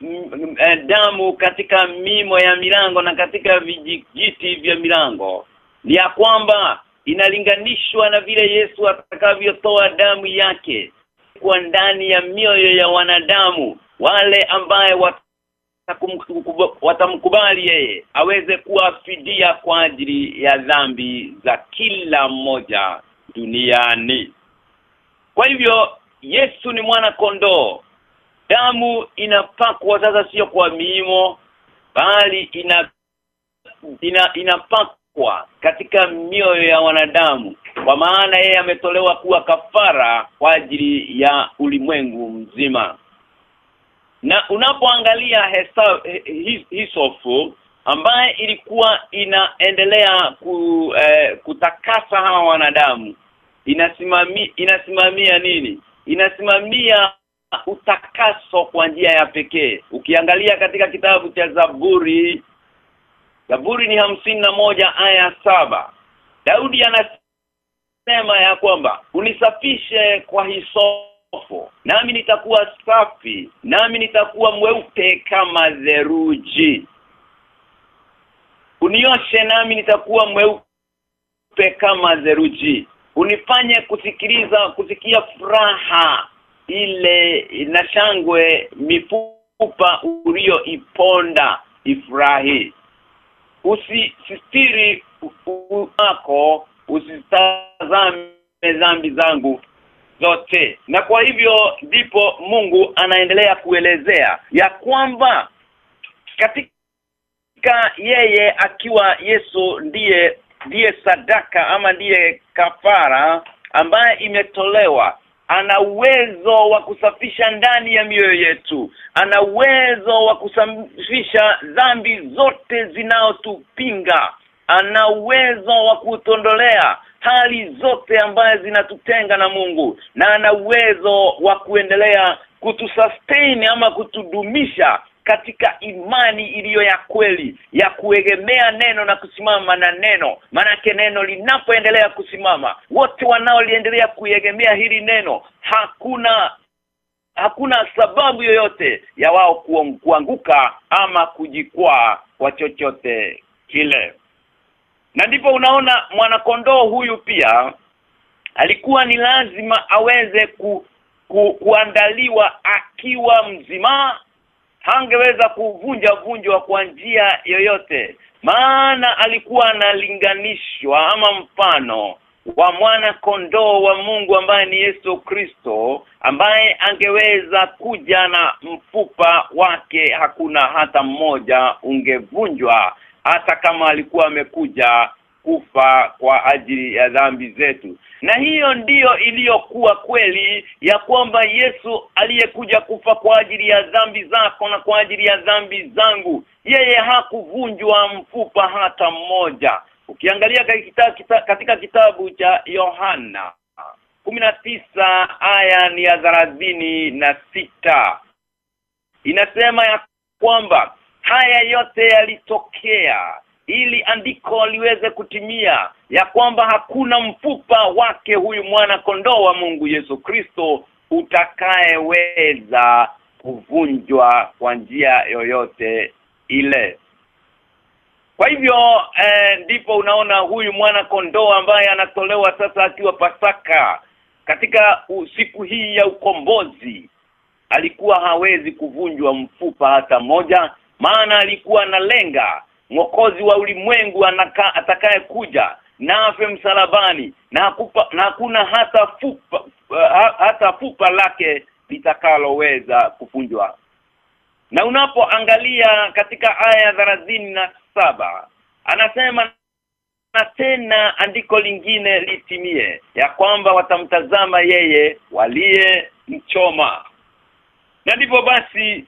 damu katika mimo ya milango na katika vijiti vya milango ni ya kwamba inalinganishwa na vile Yesu atakavyotoa damu yake kwa ndani ya mioyo ya wanadamu wale ambaye watamkubali yeye aweze kuwa fidia kwa ajili ya dhambi za kila mmoja duniani. Kwa hivyo Yesu ni mwana kondoo damu inapakwa sasa sio kwa miimo bali ina ina inapakwa katika mioyo ya wanadamu. Kwa maana yeye ametolewa kuwa kafara kwa ajili ya ulimwengu mzima na unapoangalia hesa hisofu ambaye ilikuwa inaendelea ku, eh, kutakasa hawa wanadamu inasimamia inasimamia nini? Inasimamia utakaso kwa njia ya pekee. Ukiangalia katika kitabu cha Zaburi Zaburi ni hamsini na moja aya saba Daudi anasema ya kwamba unisafishe kwa hisofu nami nitakuwa safi. Nami nitakuwa mweupe kama theruji unioshe nami nitakuwa mweupe kama theruji unifanye kusikiliza kusikia furaha ile na shangwe mifupa ulioiponda ifurahi. Usisitiri wako usitazame dhambi zangu zote na kwa hivyo ndipo Mungu anaendelea kuelezea ya kwamba katika yeye akiwa Yesu ndiye ndiye sadaka ama ndiye kafara ambaye imetolewa ana uwezo wa kusafisha ndani ya mioyo yetu ana uwezo wa kusafisha dhambi zote zinaotupinga ana uwezo wa kutondolea hali zote ambazo zinatutenga na Mungu na ana uwezo wa kuendelea kutusustain ama kutudumisha katika imani iliyo ya kweli ya kuegemea neno na kusimama na neno. Manake neno linapoendelea kusimama wote wanaoliendelea kuegemea hili neno hakuna hakuna sababu yoyote ya wao kuanguka ama kujikwaa kwa chochote kile na ndipo unaona mwanakondoo huyu pia alikuwa ni lazima aweze ku, ku, kuandaliwa akiwa mzima hangeweza kuvunja vunjwa kwa njia yoyote. Maana alikuwa analinganishwa ama mfano wa mwana kondoo wa Mungu ambaye ni Yesu Kristo ambaye angeweza kuja na mfupa wake hakuna hata mmoja ungevunjwa hata kama alikuwa amekuja kufa kwa ajili ya dhambi zetu. Na hiyo ndiyo iliyokuwa kweli ya kwamba Yesu aliyekuja kufa kwa ajili ya dhambi zako na kwa ajili ya dhambi zangu yeye hakuvunjwa mfupa hata mmoja. Ukiangalia katika, kita, katika kitabu cha Yohana tisa aya ni ya thelathini na sita. Inasema ya kwamba haya yote yalitokea ili andiko liweze kutimia ya kwamba hakuna mfupa wake huyu mwana kondoo wa Mungu Yesu Kristo utakayeweza kuvunjwa kwa njia yoyote ile. Kwa hivyo eh, ndipo unaona huyu mwana kondoo ambaye anatolewa sasa akiwa pasaka katika siku hii ya ukombozi alikuwa hawezi kuvunjwa mfupa hata moja maana alikuwa analenga. Mwokozi wa ulimwengu atakaye kuja na afe msalabani na hakupa, na hakuna hata fupa uh, hata fupa lake litakaloweza kufunjwa. Na unapoangalia katika aya na saba anasema na tena andiko lingine litimie ya kwamba watamtazama yeye waliye mchoma. Na ndipo basi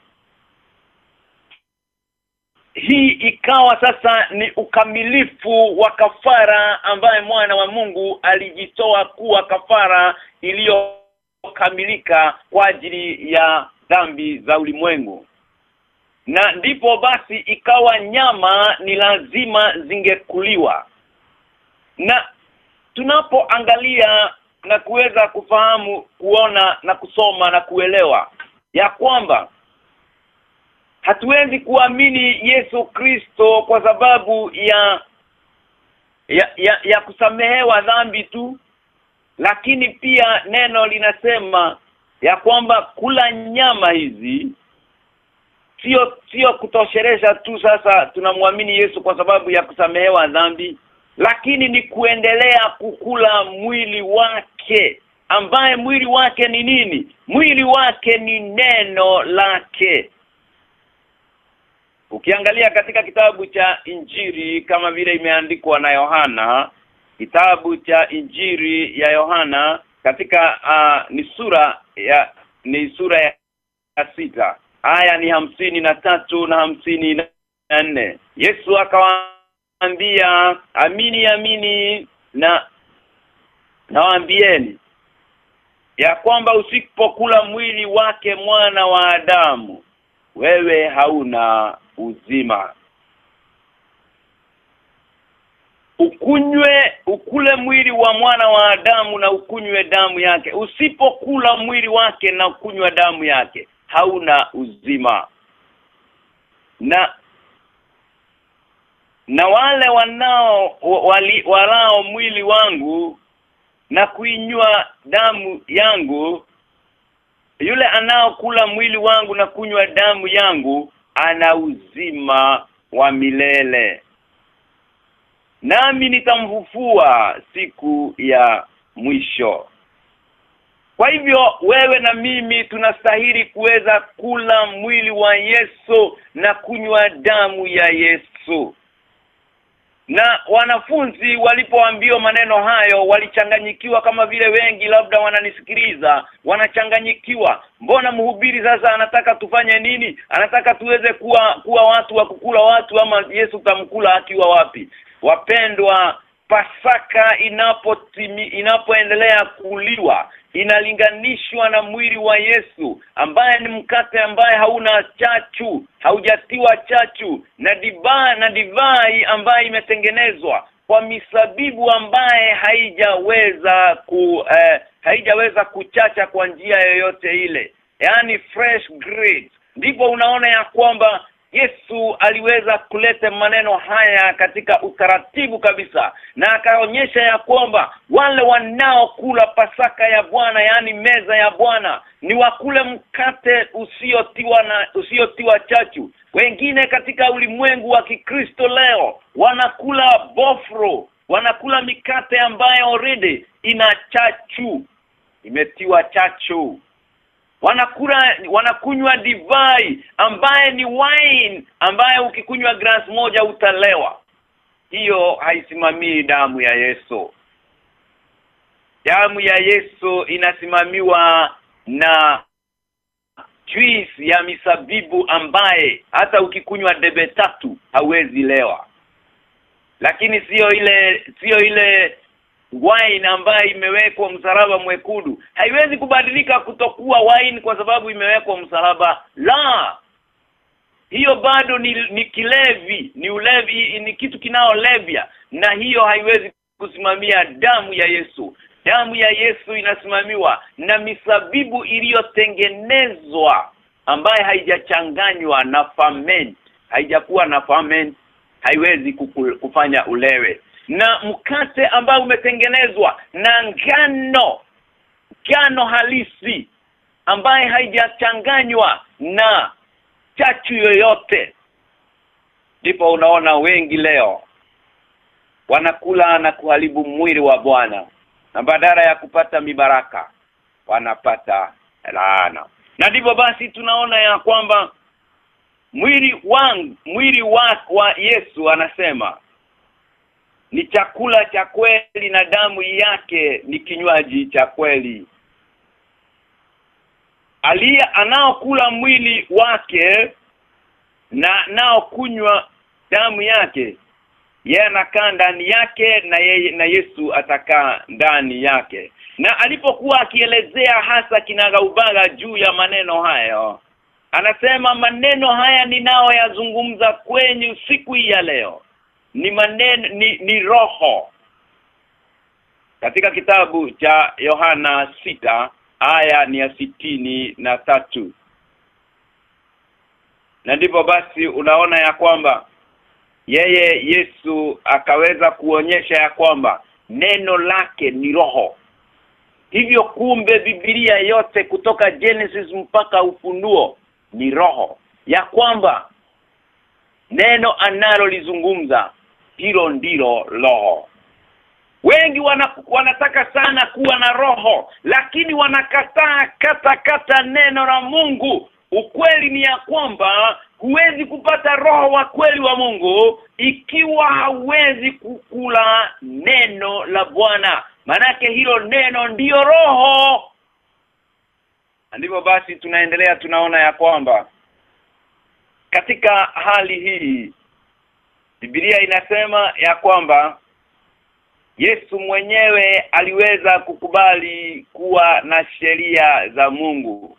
hii ikawa sasa ni ukamilifu wa kafara ambaye mwana wa Mungu alijitoa kuwa kafara iliyokamilika kwa ajili ya dhambi za ulimwengu. Na ndipo basi ikawa nyama ni lazima zingekuliwa. Na tunapoangalia na kuweza kufahamu kuona na kusoma na kuelewa ya kwamba hatuwezi kuamini Yesu Kristo kwa sababu ya ya, ya ya kusamehewa dhambi tu lakini pia neno linasema ya kwamba kula nyama hizi sio sio kutosheresha tu sasa tunamwamini Yesu kwa sababu ya kusamehewa dhambi lakini ni kuendelea kukula mwili wake. Ambaye mwili wake ni nini? Mwili wake ni neno lake Ukiangalia katika kitabu cha Injiri kama vile imeandikwa na Yohana kitabu cha Injiri ya Yohana katika uh, ni sura ya ni sura ya, ya sita. Aya ni hamsini na tatu na hamsini na nne. Yesu akawaambia amini amini na nawaambieni ya kwamba usipokula mwili wake mwana wa Adamu wewe hauna uzima. Ukunywe ukule mwili wa mwana wa Adamu na ukunywe damu yake. Usipokula mwili wake na kunywa damu yake hauna uzima. Na na wale wanao wali, walao mwili wangu na kuinywa damu yangu yule anaokula mwili wangu na kunywa damu yangu ana uzima wa milele. Nami nitamfufua siku ya mwisho. Kwa hivyo wewe na mimi tunastahili kuweza kula mwili wa Yesu na kunywa damu ya Yesu na wanafunzi walipoambiwa maneno hayo walichanganyikiwa kama vile wengi labda wananisikiliza. Wanachanganyikiwa. Mbona mhubiri sasa anataka tufanye nini? Anataka tuweze kuwa kuwa watu wa kukula watu ama Yesu tamkula akiwa wapi? Wapendwa Pasaka inapotimi inapoendelea kuliwa inalinganishwa na mwili wa Yesu ambaye ni mkate ambaye hauna chachu haujatiwa chachu na divai na divai ambaye imetengenezwa kwa misabibu ambaye haijaweza ku eh, haijaweza kuchacha kwa njia yoyote ile. Yani fresh grapes. Ndipo unaona ya kwamba Yesu aliweza kuleta maneno haya katika utaratibu kabisa na akaonyesha ya kwamba wale wanaokula pasaka ya Bwana yani meza ya Bwana ni wakule mkate usiotiwa na usiotiwa chachu. Wengine katika ulimwengu wa Kikristo leo wanakula bofro wanakula mikate ambayo already ina chachu imetiwa chachu wanakula wanakunywa divai ambaye ni wine ambaye ukikunywa glass moja utalewa. Hiyo haisimamii damu ya Yesu. Damu ya Yesu inasimamiwa na juice ya misabibu ambaye hata ukikunywa debe tatu hauwezi lewa. Lakini sio ile sio ile wine ambayo imewekwa msalaba mwekundu. Haiwezi kubadilika kutokuwa wine kwa sababu imewekwa msalaba. La! Hiyo bado ni, ni kilevi ni ulevi ni kitu kinaolevya. Na hiyo haiwezi kusimamia damu ya Yesu. Damu ya Yesu inasimamiwa na misabibu iliyotengenezwa ambaye haijachanganywa na ferment. Haijakuwa na ferment. Haiwezi kufanya ulewe na mkate ambao umetengenezwa na ngano ngano halisi ambaye haijachanganywa na chachu yoyote. Ndipo unaona wengi leo wanakula na kuharibu mwili wa Bwana na badala ya kupata mibaraka wanapata laana. Na ndipo basi tunaona ya kwamba mwili wangu mwili wa, wa Yesu anasema ni chakula cha kweli na damu yake ni kinywaji cha kweli. Alia anaokula mwili wake na nao kunywa damu yake yeye anakaa ndani yake na yeye na Yesu atakaa ndani yake. Na alipokuwa akielezea hasa kinagaubaga juu ya maneno hayo anasema maneno haya ninao yazungumza kwenye siku hii ya leo ni maneno ni, ni roho. Katika kitabu cha Yohana sita aya ni ya sitini na tatu. Na ndipo basi unaona ya kwamba yeye Yesu akaweza kuonyesha ya kwamba neno lake ni roho. Hivyo kumbe Biblia yote kutoka Genesis mpaka ufunuo ni roho. Ya kwamba neno analolizungumza hilo ndilo roho. Wengi wana, wanataka sana kuwa na roho lakini wanakataa kata kata neno la Mungu. Ukweli ni ya kwamba huwezi kupata roho wa kweli wa Mungu ikiwa hauwezi kukula neno la Bwana. Manake hilo neno ndiyo roho. Ndivyo basi tunaendelea tunaona ya kwamba katika hali hii Biblia inasema ya kwamba Yesu mwenyewe aliweza kukubali kuwa na sheria za Mungu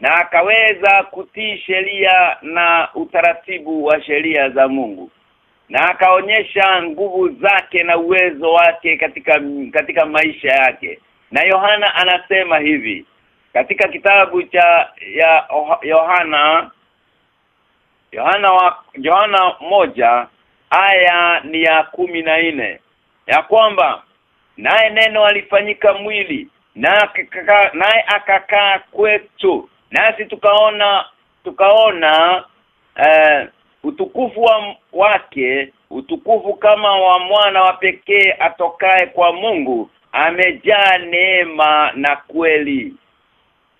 na akaweza kutii sheria na utaratibu wa sheria za Mungu na akaonyesha nguvu zake na uwezo wake katika katika maisha yake. Na Yohana anasema hivi katika kitabu cha ya Yohana Yohana wa Yohana moja aya ni ya kumi na nne. Ya kwamba naye neno alifanyika mwili na naye akakaa kwetu. Nasi tukaona tukaona uh, utukufu wa wake utukufu kama wa mwana wa pekee atokaye kwa Mungu amejaa neema na kweli.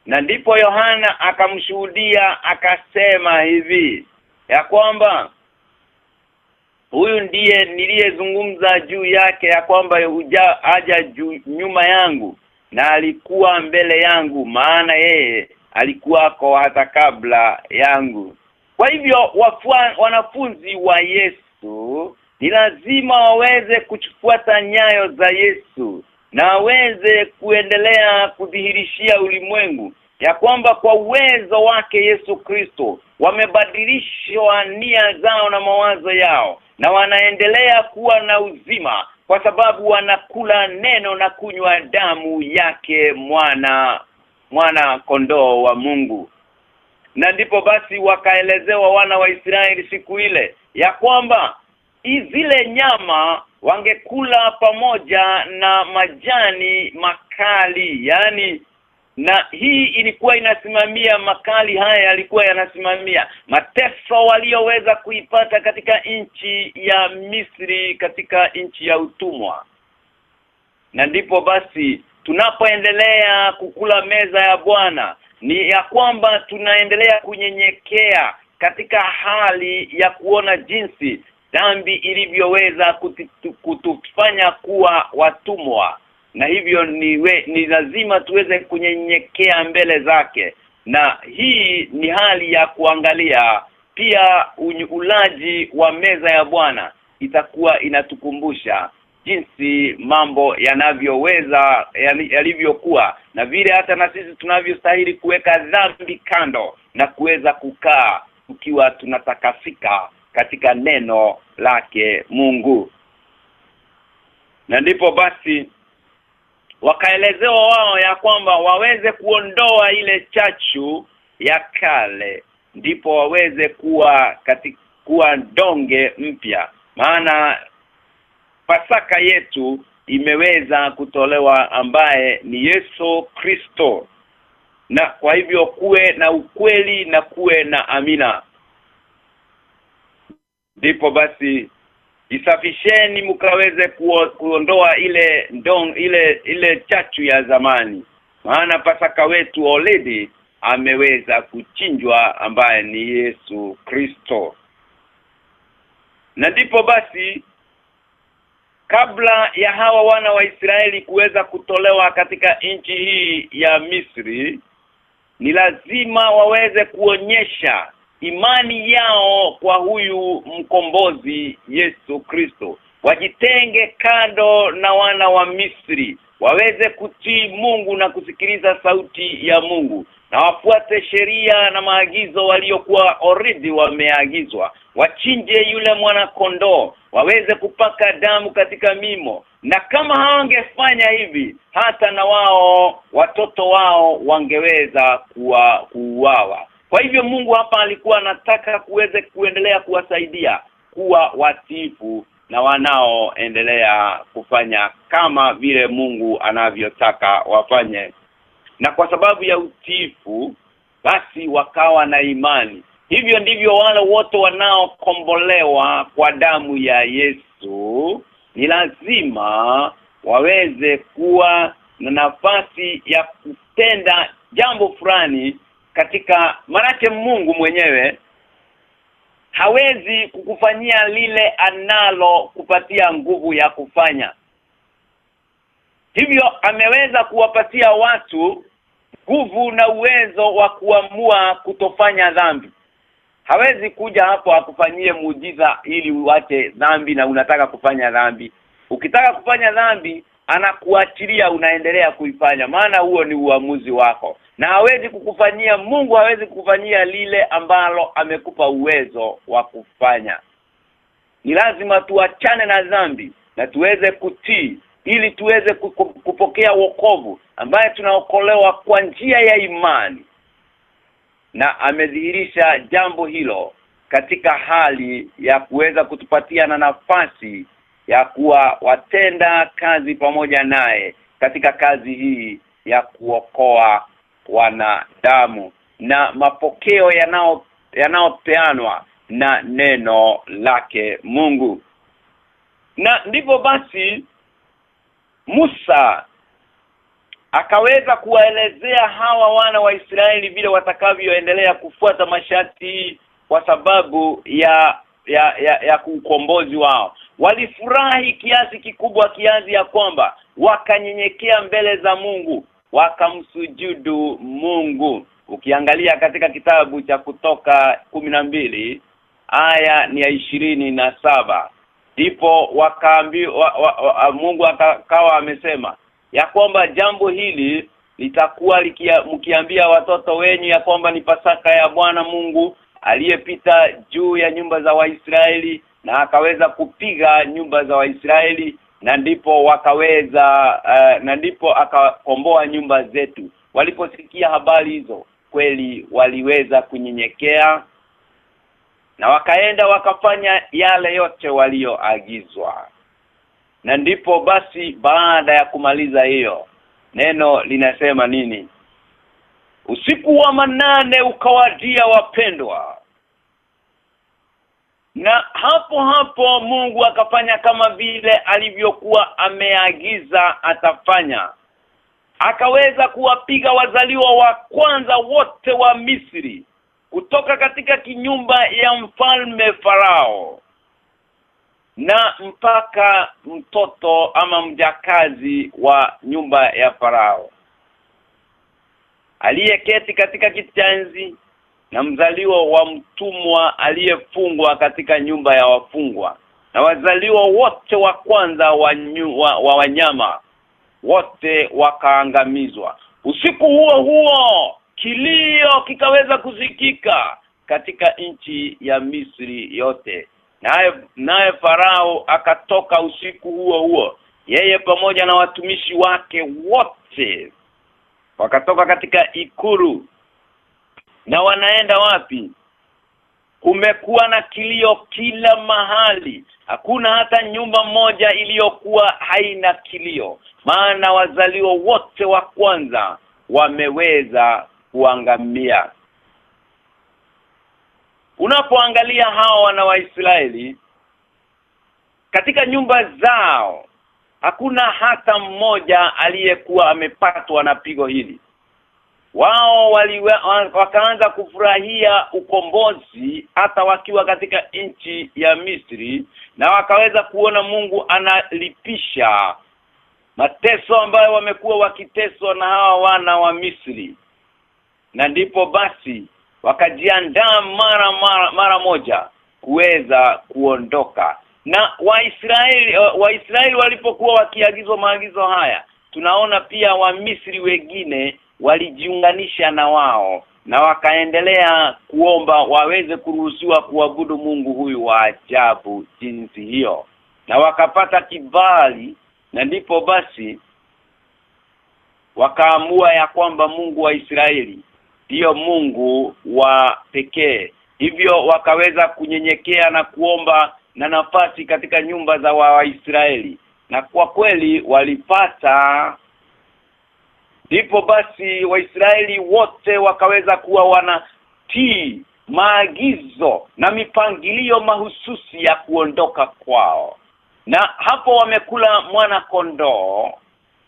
Na ndipo Yohana akamshuhudia akasema hivi ya kwamba huyu ndiye niliyezungumza juu yake ya kwamba huja aja juu, nyuma yangu na alikuwa mbele yangu maana yeye alikuwako hata kabla yangu. Kwa hivyo wanafunzi wa Yesu ni lazima waweze kufuata nyayo za Yesu na waweze kuendelea kudhihirishia ulimwengu ya kwamba kwa uwezo wake Yesu Kristo wamebadilishwa nia zao na mawazo yao na wanaendelea kuwa na uzima kwa sababu wanakula neno na kunywa damu yake mwana mwana kondoo wa Mungu. Na ndipo basi wakaelezewa wana wa Israeli siku ile ya kwamba zile nyama wangekula pamoja na majani makali yani na hii ilikuwa inasimamia makali haya yalikuwa yanasimamia mateso walioweza kuipata katika nchi ya Misri katika nchi ya utumwa. Na ndipo basi tunapoendelea kukula meza ya Bwana ni ya kwamba tunaendelea kunyenyekea katika hali ya kuona jinsi dhambi ilivyoweza kutufanya kuwa watumwa na hivyo ni, we, ni lazima tuweze kunyenyekea mbele zake. Na hii ni hali ya kuangalia. Pia ulaji wa meza ya Bwana itakuwa inatukumbusha jinsi mambo yanavyoweza yalivyokuwa na vile hata na sisi tunavyostahili kuweka dhambi kando na kuweza kukaa ukiwa tunatakasika katika neno lake Mungu. Na ndipo basi wakaelezewa wao ya kwamba waweze kuondoa ile chachu ya kale ndipo waweze kuwa katika kuwa donge mpya. Maana pasaka yetu imeweza kutolewa ambaye ni Yesu Kristo. Na kwa hivyo kuwe na ukweli na kuwe na amina. Ndipo basi isafisheni mkaweze kuondoa ile ndong ile ile chachu ya zamani. Maana pasaka wetu already ameweza kuchinjwa ambaye ni Yesu Kristo. Na ndipo basi kabla ya hawa wana wa Israeli kuweza kutolewa katika nchi hii ya Misri ni lazima waweze kuonyesha imani yao kwa huyu mkombozi Yesu Kristo. Wajitenge kando na wana wa Misri waweze kutii Mungu na kusikiliza sauti ya Mungu na wafuate sheria na maagizo waliokuwa oridi wameagizwa. Wachinje yule mwana kondoo waweze kupaka damu katika mimo na kama hawangefanya hivi hata na wao watoto wao wangeweza kuwa kuuawa kwa hivyo Mungu hapa alikuwa anataka kuweze kuendelea kuwasaidia kuwa watifu na wanaoendelea kufanya kama vile Mungu anavyotaka wafanye. Na kwa sababu ya utifu basi wakawa na imani. Hivyo ndivyo wale wote wanaokombolewa kwa damu ya Yesu. Ni lazima waweze kuwa na nafasi ya kutenda jambo fulani katika manake Mungu mwenyewe hawezi kukufanyia lile analo kupatia nguvu ya kufanya. Hivyo ameweza kuwapatia watu nguvu na uwezo wa kuamua kutofanya dhambi. Hawezi kuja hapo akufanyie muujiza ili uache dhambi na unataka kufanya dhambi. Ukitaka kufanya dhambi anakuachilia unaendelea kuifanya maana huo ni uamuzi wako. Na hawezi kukufanyia Mungu hawezi kukufanyia lile ambalo amekupa uwezo wa kufanya. Ni lazima tuachane na dhambi na tuweze kutii ili tuweze kupokea wokovu ambaye tunaokolewa kwa njia ya imani. Na amedhihirisha jambo hilo katika hali ya kuweza kutupatia na nafasi ya kuwa watenda kazi pamoja naye katika kazi hii ya kuokoa wanadamu. Na mapokeo yanao yanaopeanwa na neno lake Mungu. Na ndivyo basi Musa akaweza kuwaelezea hawa wana wa Israeli vile watakavyoendelea kufuata masharti kwa sababu ya ya ya, ya ukombozi wao walifurahi kiasi kikubwa kiasi ya kwamba wakanyenyekea mbele za Mungu wakamsujudu Mungu. Ukiangalia katika kitabu cha kutoka mbili aya ni ya ishirini na saba. Ndipo wakaambi wa, wa, wa, Mungu akawa amesema ya kwamba jambo hili litakuwa mkiambia watoto wenyu ya kwamba ni pasaka ya Bwana Mungu aliyepita juu ya nyumba za Waisraeli na akaweza kupiga nyumba za Waisraeli na ndipo wakaweza uh, na ndipo akakomboa nyumba zetu. Waliposikia habari hizo kweli waliweza kunyenyekea na wakaenda wakafanya yale yote walioagizwa. Na ndipo basi baada ya kumaliza hiyo neno linasema nini? Usiku wa manane ukawadia wapendwa na hapo hapo Mungu akafanya kama vile alivyokuwa ameagiza atafanya. Akaweza kuwapiga wazaliwa wa kwanza wote wa Misri kutoka katika kinyumba ya mfalme Farao. Na mpaka mtoto ama mjakazi wa nyumba ya Farao. Aliyeketi katika kitenzi na mzaliwa wa mtumwa aliyefungwa katika nyumba ya wafungwa na wazaliwa wote wa kwanza wa, nyu, wa, wa wanyama wote wakaangamizwa. Usiku huo huo kilio kikaweza kusikika katika nchi ya Misri yote. Naye naye farao akatoka usiku huo huo yeye pamoja na watumishi wake wote wakatoka katika ikuru na wanaenda wapi? Kumekuwa na kilio kila mahali. Hakuna hata nyumba moja iliyokuwa haina kilio. Maana wazalio wote wa kwanza wameweza kuangamia. Unapoangalia hawa wana waisraeli katika nyumba zao hakuna hata mmoja aliyekuwa amepatwa na pigo hili wao waliwe, wakaanza kufurahia ukombozi hata wakiwa katika nchi ya Misri na wakaweza kuona Mungu analipisha mateso ambayo wamekuwa wakiteswa na hawa wana wa Misri. Na ndipo basi wakajiandaa mara mara mara moja kuweza kuondoka. Na Waisraeli Waisraeli walipokuwa wakiagizwa maagizo haya tunaona pia wa Misri wengine walijiunganisha na wao na wakaendelea kuomba waweze kuruhusiwa kuabudu Mungu huyu wa ajabu jinsi hiyo. Na wakapata kibali na ndipo basi wakaamua ya kwamba Mungu wa Israeli ndiyo Mungu wa pekee. Hivyo wakaweza kunyenyekea na kuomba na nafasi katika nyumba za Waisraeli. Na kwa kweli walipata ndipo basi Waisraeli wote wakaweza kuwa wanatii maagizo na mipangilio mahususi ya kuondoka kwao. Na hapo wamekula mwana kondoo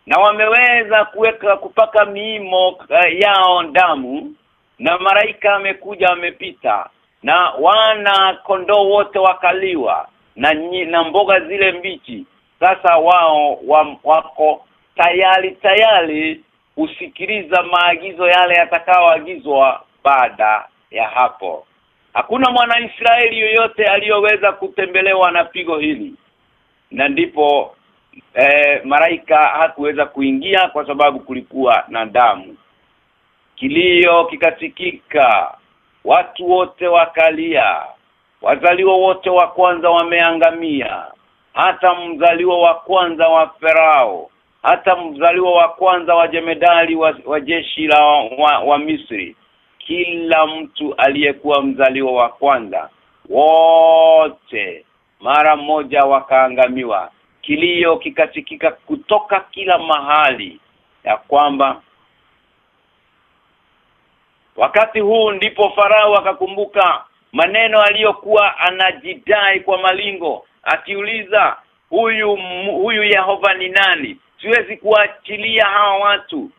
na wameweza kuweka kupaka miimo uh, yao damu na maraika amekuja amepita na wana kondoo wote wakaliwa na na mboga zile mbichi. Sasa wao wa, wako tayari tayari usikiliza maagizo yale yatakayoagizwa baada ya hapo. Hakuna mwanaisraeli yoyote aliyoweza kutembelewa na pigo hili. Na ndipo e, maraika hakuweza kuingia kwa sababu kulikuwa na damu. Kilio kikasikika. Watu wote wakalia. Wazaliwa wote wa kwanza wameangamia. Hata mzaliwa wa kwanza wa Farao hata mzaliwa wa kwanza wa jemedali wa, wa jeshi la wa, wa wa Misri kila mtu aliyekuwa mzaliwa wa kwanza wote mara moja wakaangamiwa. Kilio kikasikika kutoka kila mahali ya kwamba wakati huu ndipo farao akakumbuka maneno aliyokuwa anajidai kwa malingo akiuliza huyu huyu Yehova ni nani siwezi kuachilia hawa watu.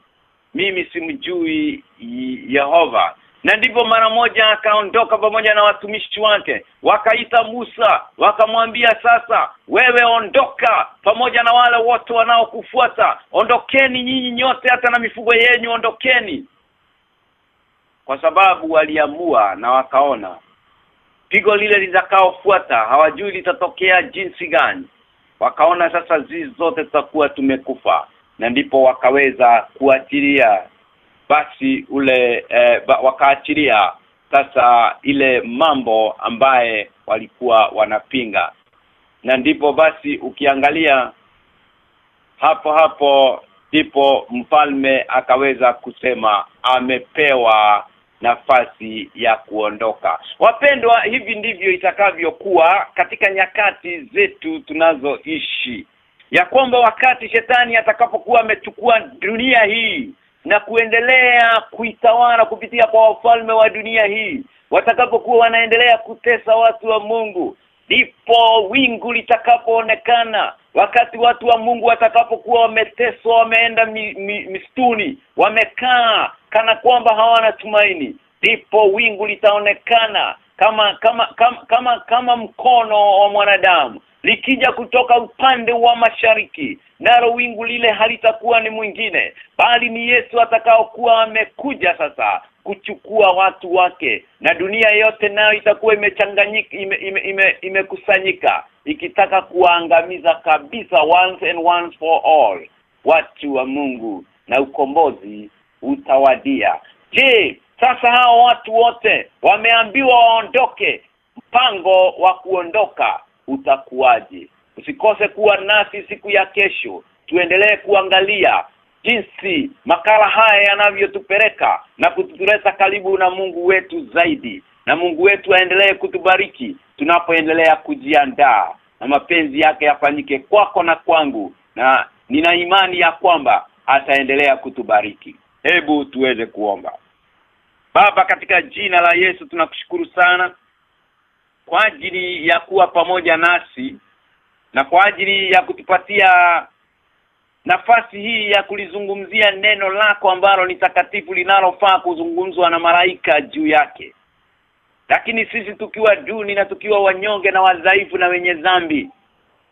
Mimi simjui Yehova. Na ndipo mara moja akaondoka pamoja na watumishi wake. Wakaita Musa wakamwambia sasa wewe ondoka pamoja na wale wote wanaokufuata. Ondokeni nyinyi nyote hata na mifugo yenu ondokeni. Kwa sababu waliamua na wakaona. Pigo lile litakaofuata hawajui litatokea jinsi gani wakaona sasa zizi zote tutakuwa tumekufa na ndipo wakaweza kuachilia. Basi ule e, ba, wakaachilia sasa ile mambo ambaye walikuwa wanapinga. Na ndipo basi ukiangalia hapo hapo ndipo mfalme akaweza kusema amepewa nafasi ya kuondoka. Wapendwa hivi ndivyo itakavyokuwa katika nyakati zetu tunazoishi. Ya kwamba wakati shetani atakapokuwa amechukua dunia hii na kuendelea kuitawala kupitia kwa wafalme wa dunia hii watakapokuwa wanaendelea kutesa watu wa Mungu ndipo wingu litakapoonekana wakati watu wa Mungu watakapokuwa wameteswa wameenda mi, mi, mistuni wamekaa kana kwamba hawana tumaini ndipo wingu litaonekana kama kama kama kama, kama mkono wa mwanadamu. Likija kutoka upande wa mashariki nalo wingu lile halitakuwa ni mwingine bali ni Yesu atakaokuwa amekuja sasa kuchukua watu wake. Na dunia yote nayo itakuwa imechanganyika imekusanyika ime, ime, ime ikitaka kuangamiza kabisa once and once for all. Watu wa Mungu na ukombozi utawadia. Je sasa hao watu wote wameambiwa waondoke? Mpango wa kuondoka utakuwaje? Usikose kuwa nasi siku ya kesho. Tuendelee kuangalia jinsi makala haya yanavyotupeleka na kutuleta karibu na Mungu wetu zaidi na Mungu wetu aendelee kutubariki tunapoendelea kujiandaa na mapenzi yake yafanyike kwako na kwangu na nina imani ya kwamba ataendelea kutubariki. Hebu tuweze kuomba. Baba katika jina la Yesu tunakushukuru sana kwa ajili ya kuwa pamoja nasi na kwa ajili ya kutupatia nafasi hii ya kulizungumzia neno lako ambalo ni takatifu linalofaa kuzungumzwa na malaika juu yake. Lakini sisi tukiwa duni na tukiwa wanyonge na wadhaifu na wenye dhambi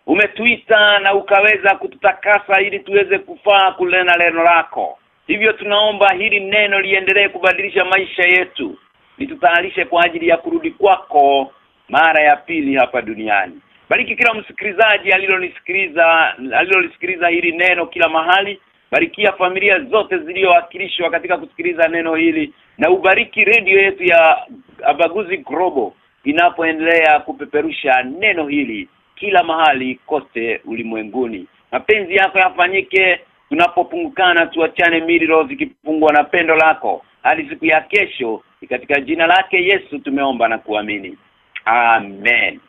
umetuita na ukaweza kututakasa ili tuweze kufaa kulena neno lako. Hivyo tunaomba hili neno liendelee kubadilisha maisha yetu litutayarishe kwa ajili ya kurudi kwako mara ya pili hapa duniani bariki kila msikilizaji alilonisikiliza alilolisikiliza hili neno kila mahali. Barikia familia zote zilizowakilishwa katika kusikiliza neno hili. Na ubariki redio yetu ya Abaguzi Global inapoendelea kupeperusha neno hili kila mahali kote ulimwenguni. Mapenzi yako yafanyike tunapopungukana tuachane mililo zikipungua na pendo lako. Hadi siku ya kesho katika jina lake Yesu tumeomba na kuamini. Amen